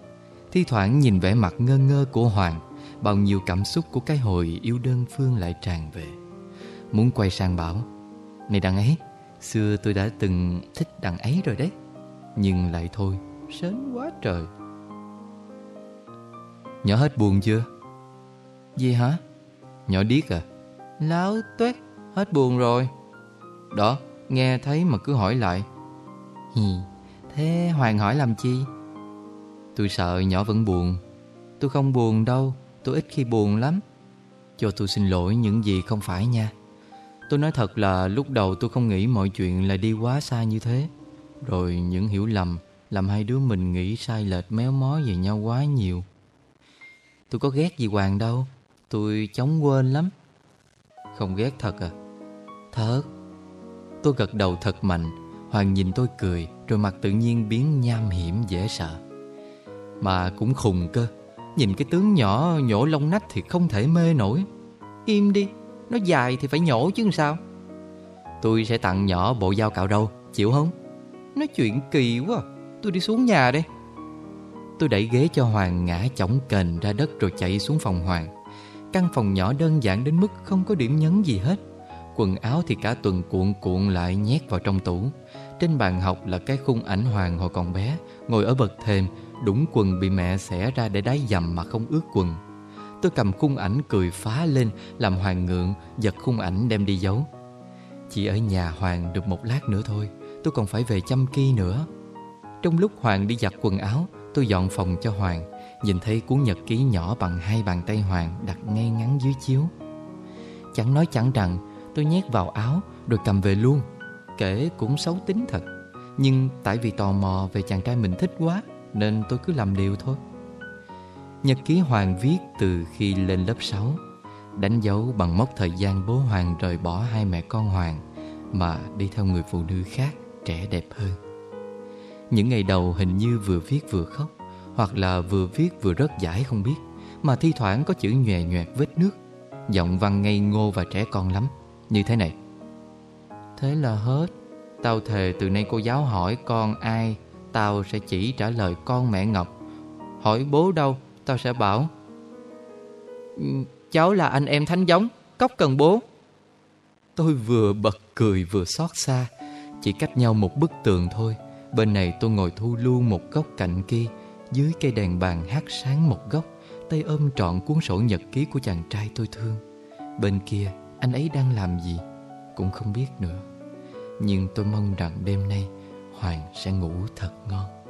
Speaker 1: Thi thoảng nhìn vẻ mặt ngơ ngơ của Hoàng, Bao nhiêu cảm xúc của cái hồi yêu đơn phương lại tràn về Muốn quay sang bảo, Này đằng ấy, Xưa tôi đã từng thích đằng ấy rồi đấy, Nhưng lại thôi, Sến quá trời Nhỏ hết buồn chưa?
Speaker 2: Gì hả?
Speaker 1: Nhỏ điếc à?
Speaker 2: Láo tuét, Hết buồn rồi
Speaker 1: đó Nghe thấy mà cứ hỏi lại.
Speaker 2: Hì Thế Hoàng hỏi làm chi?
Speaker 1: Tôi sợ nhỏ vẫn buồn.
Speaker 2: Tôi không buồn đâu Tôi ít khi buồn lắm.
Speaker 1: Cho tôi xin lỗi những gì không phải nha. Tôi nói thật là lúc đầu tôi không nghĩ mọi chuyện là đi quá xa như thế. Rồi những hiểu lầm Làm hai đứa mình nghĩ sai lệch méo mó về nhau quá nhiều. Tôi có ghét gì Hoàng đâu Tôi chóng quên lắm. Không ghét thật à?
Speaker 2: Thật
Speaker 1: Tôi gật đầu thật mạnh. Hoàng nhìn tôi cười, Rồi mặt tự nhiên biến nham hiểm dễ sợ. Mà cũng khùng cơ, Nhìn cái tướng nhỏ nhổ lông nách thì không thể mê nổi.
Speaker 2: Im đi, Nó dài thì phải nhổ chứ sao?
Speaker 1: Tôi sẽ tặng nhỏ bộ dao cạo râu, Chịu không?
Speaker 2: Nói chuyện kỳ quá, Tôi đi xuống nhà đây.
Speaker 1: Tôi đẩy ghế cho Hoàng ngã chỏng kềnh ra đất rồi chạy xuống phòng Hoàng. Căn phòng nhỏ đơn giản đến mức không có điểm nhấn gì hết. Quần áo thì cả tuần cuộn cuộn lại nhét vào trong tủ. Trên bàn học là cái khung ảnh Hoàng hồi còn bé, Ngồi ở bậc thềm, Đũng quần bị mẹ xẻ ra để đáy dầm mà không ướt quần. Tôi cầm khung ảnh cười phá lên, Làm Hoàng ngượng, Giật khung ảnh đem đi giấu. Chỉ ở nhà Hoàng được một lát nữa thôi, Tôi còn phải về chăm ki nữa. Trong lúc Hoàng đi giặt quần áo, Tôi dọn phòng cho Hoàng, Nhìn thấy cuốn nhật ký nhỏ bằng hai bàn tay Hoàng Đặt ngay ngắn dưới chiếu. Chẳng nói chẳng rằng Tôi nhét vào áo, rồi cầm về luôn. Kể cũng xấu tính thật. Nhưng tại vì tò mò về chàng trai mình thích quá, Nên tôi cứ làm điều thôi. Nhật ký Hoàng viết từ khi lên lớp 6 Đánh dấu bằng mốc thời gian bố Hoàng rời bỏ hai mẹ con Hoàng Mà đi theo người phụ nữ khác, trẻ đẹp hơn. Những ngày đầu hình như vừa viết vừa khóc, Hoặc là vừa viết vừa rớt giải không biết, Mà thi thoảng có chữ nhòe nhoẹt vết nước, Giọng văn ngây ngô và trẻ con lắm. Như thế này. Thế là hết. Tao thề từ nay cô giáo hỏi con ai, Tao sẽ chỉ trả lời con mẹ Ngọc. Hỏi bố đâu, Tao sẽ bảo
Speaker 2: ừ, Cháu là anh em thánh giống, Cốc cần bố.
Speaker 1: Tôi vừa bật cười vừa xót xa, Chỉ cách nhau một bức tường thôi. Bên này tôi ngồi thu lưu một góc cạnh kia, Dưới cây đèn bàn hát sáng một góc, Tay ôm trọn cuốn sổ nhật ký của chàng trai tôi thương. Bên kia anh ấy đang làm gì Cũng không biết nữa. Nhưng tôi mong rằng đêm nay Hoàng sẽ ngủ thật ngon.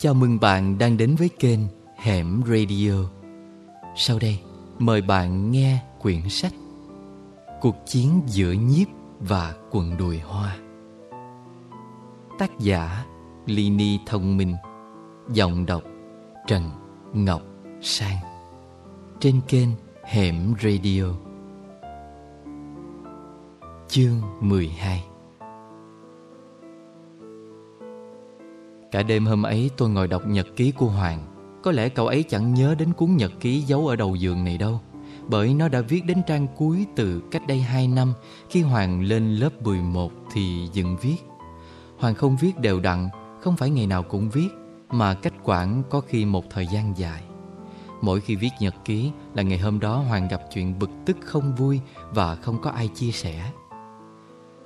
Speaker 1: Chào mừng bạn đang đến với kênh Hẻm Radio. Sau đây, mời bạn nghe quyển sách Cuộc chiến giữa nhiếp và quần đùi hoa. Tác giả Lini Thông Minh Giọng đọc Trần Ngọc Sang Trên kênh Hẻm Radio Chương 12 Cả đêm hôm ấy tôi ngồi đọc nhật ký của Hoàng. Có lẽ cậu ấy chẳng nhớ đến cuốn nhật ký giấu ở đầu giường này đâu Bởi nó đã viết đến trang cuối từ cách đây 2 năm Khi Hoàng lên lớp 11 thì dừng viết. Hoàng không viết đều đặn, không phải ngày nào cũng viết Mà cách quản có khi một thời gian dài. Mỗi khi viết nhật ký là ngày hôm đó Hoàng gặp chuyện bực tức không vui Và không có ai chia sẻ.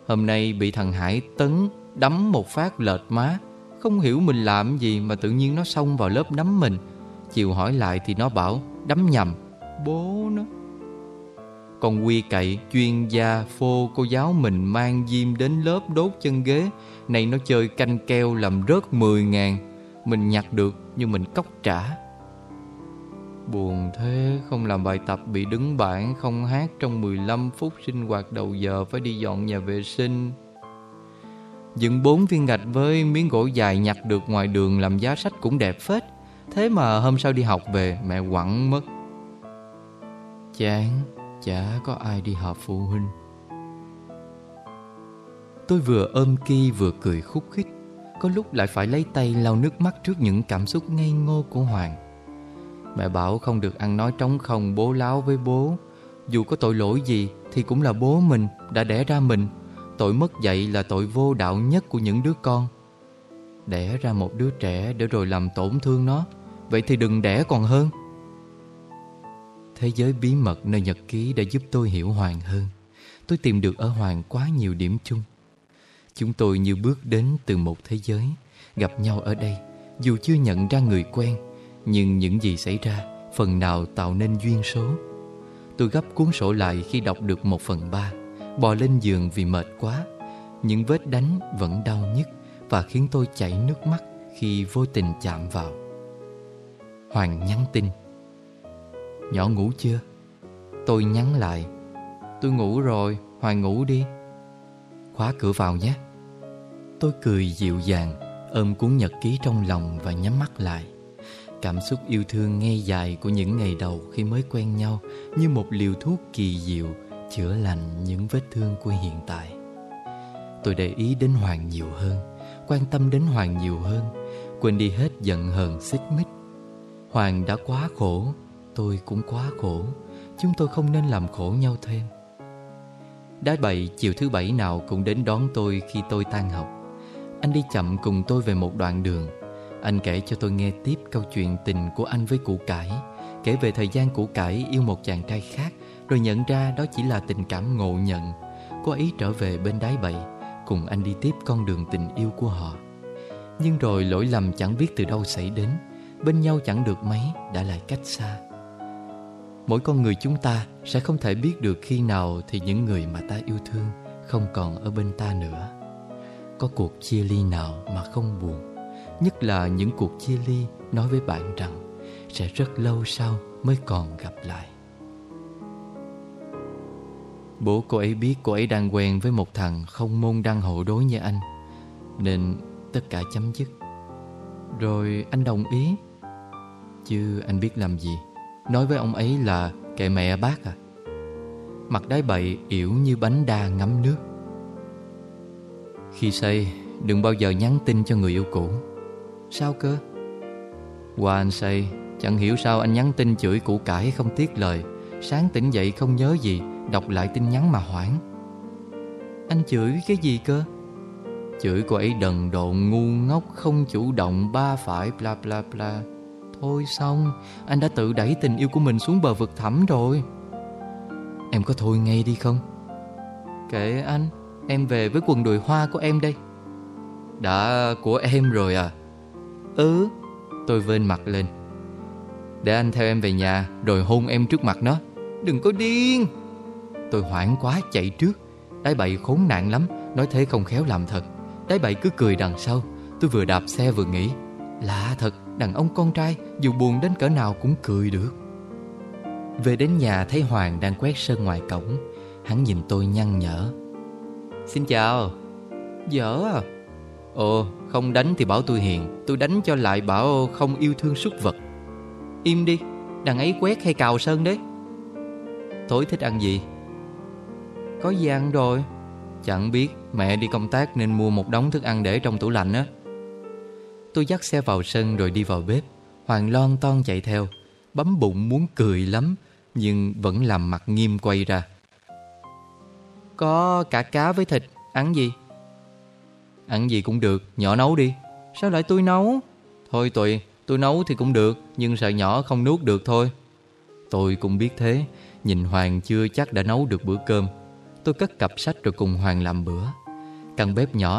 Speaker 1: Hôm nay bị thằng Hải tấn đấm một phát lệch má không hiểu mình làm gì mà tự nhiên nó xông vào lớp đấm mình. Chiều hỏi lại thì nó bảo đấm nhầm. Bố nó. Còn quy cậy chuyên gia phô cô giáo mình mang diêm đến lớp đốt chân ghế. Này nó chơi canh keo làm rớt 10 ngàn. Mình nhặt được nhưng mình cóc trả. Buồn thế Không làm bài tập bị đứng bảng Không hát trong 15 phút sinh hoạt đầu giờ Phải đi dọn nhà vệ sinh Dựng bốn viên gạch với miếng gỗ dài nhặt được ngoài đường Làm giá sách cũng đẹp phết. Thế mà hôm sau đi học về, Mẹ quẳng mất. Chán, Chả có ai đi họp phụ huynh. Tôi vừa ôm Ki vừa cười khúc khích. Có lúc lại phải lấy tay lau nước mắt trước những cảm xúc ngây ngô của Hoàng. Mẹ bảo không được ăn nói trống không, bố láo với bố. Dù có tội lỗi gì thì cũng là bố mình đã đẻ ra mình. Tội mất dạy là tội vô đạo nhất của những đứa con. Đẻ ra một đứa trẻ để rồi làm tổn thương nó, Vậy thì đừng đẻ còn hơn. Thế giới bí mật nơi nhật ký đã giúp tôi hiểu Hoàng hơn. Tôi tìm được ở Hoàng quá nhiều điểm chung. Chúng tôi như bước đến từ một thế giới, Gặp nhau ở đây, Dù chưa nhận ra người quen, Nhưng những gì xảy ra Phần nào tạo nên duyên số. Tôi gấp cuốn sổ lại khi đọc được một phần ba. Bò lên giường vì mệt quá. Những vết đánh vẫn đau nhức Và khiến tôi chảy nước mắt Khi vô tình chạm vào. Hoàng nhắn tin. Nhỏ ngủ chưa? Tôi nhắn lại. Tôi ngủ rồi, Hoàng ngủ đi. Khóa cửa vào nhé. Tôi cười dịu dàng Ôm cuốn nhật ký trong lòng và nhắm mắt lại. Cảm xúc yêu thương nghe dài của những ngày đầu khi mới quen nhau Như một liều thuốc kỳ diệu Chữa lành những vết thương của hiện tại. Tôi để ý đến Hoàng nhiều hơn, Quan tâm đến Hoàng nhiều hơn, Quên đi hết giận hờn xích mích. Hoàng đã quá khổ, Tôi cũng quá khổ, Chúng tôi không nên làm khổ nhau thêm. Đá bậy chiều thứ bảy nào cũng đến đón tôi khi tôi tan học. Anh đi chậm cùng tôi về một đoạn đường. Anh kể cho tôi nghe tiếp câu chuyện tình của anh với củ cải, Kể về thời gian củ cải yêu một chàng trai khác rồi nhận ra đó chỉ là tình cảm ngộ nhận Cô ấy trở về bên đáy bậy Cùng anh đi tiếp con đường tình yêu của họ Nhưng rồi lỗi lầm chẳng biết từ đâu xảy đến Bên nhau chẳng được mấy đã lại cách xa Mỗi con người chúng ta sẽ không thể biết được khi nào thì những người mà ta yêu thương không còn ở bên ta nữa. Có cuộc chia ly nào mà không buồn, nhất là những cuộc chia ly nói với bạn rằng sẽ rất lâu sau mới còn gặp lại. Bố cô ấy biết cô ấy đang quen với một thằng không môn đăng hộ đối như anh, nên tất cả chấm dứt. Rồi anh đồng ý, chứ anh biết làm gì. Nói với ông ấy là kệ mẹ bác à Mặt đáy bậy yểu như bánh đa ngắm nước Khi say đừng bao giờ nhắn tin cho người yêu cũ Sao cơ? Qua anh say Chẳng hiểu sao anh nhắn tin chửi củ cải không tiếc lời Sáng tỉnh dậy không nhớ gì Đọc lại tin nhắn mà hoảng. Anh chửi cái gì cơ? Chửi cô ấy đần độn, ngu ngốc, Không chủ động, ba phải, bla bla bla. Thôi xong, Anh đã tự đẩy tình yêu của mình xuống bờ vực thẳm rồi. Em có thôi ngay đi không? Kệ anh, Em về với quần đùi hoa của em đây. Đã của em rồi à? Ừ Tôi vên mặt lên. Để anh theo em về nhà, Rồi hôn em trước mặt nó. Đừng có điên! Tôi hoảng quá chạy trước. Đái bậy khốn nạn lắm, Nói thế không khéo làm thật. Đái bậy cứ cười đằng sau, Tôi vừa đạp xe vừa nghĩ, Lạ thật, Đàn ông con trai, dù buồn đến cỡ nào cũng cười được. Về đến nhà thấy Hoàng đang quét sân ngoài cổng, Hắn nhìn tôi nhăn nhở, Xin chào. Dở à? Ồ, không đánh thì bảo tôi hiền, Tôi đánh cho lại bảo không yêu thương súc vật. Im đi Đằng ấy quét hay cào sơn đấy. Tối thích ăn gì? Có gì ăn rồi? Chẳng biết, mẹ đi công tác nên mua một đống thức ăn để trong tủ lạnh á. Tôi dắt xe vào sân rồi đi vào bếp. Hoàng lon ton chạy theo. Bấm bụng muốn cười lắm, Nhưng vẫn làm mặt nghiêm quay ra. Có cả cá với thịt, Ăn gì? Ăn gì cũng được, Nhỏ nấu đi. Sao lại tôi nấu? Thôi tùy Tôi nấu thì cũng được, Nhưng sợ nhỏ không nuốt được thôi. Tôi cũng biết thế, Nhìn Hoàng chưa chắc đã nấu được bữa cơm. Tôi cất cặp sách rồi cùng Hoàng làm bữa. Căn bếp nhỏ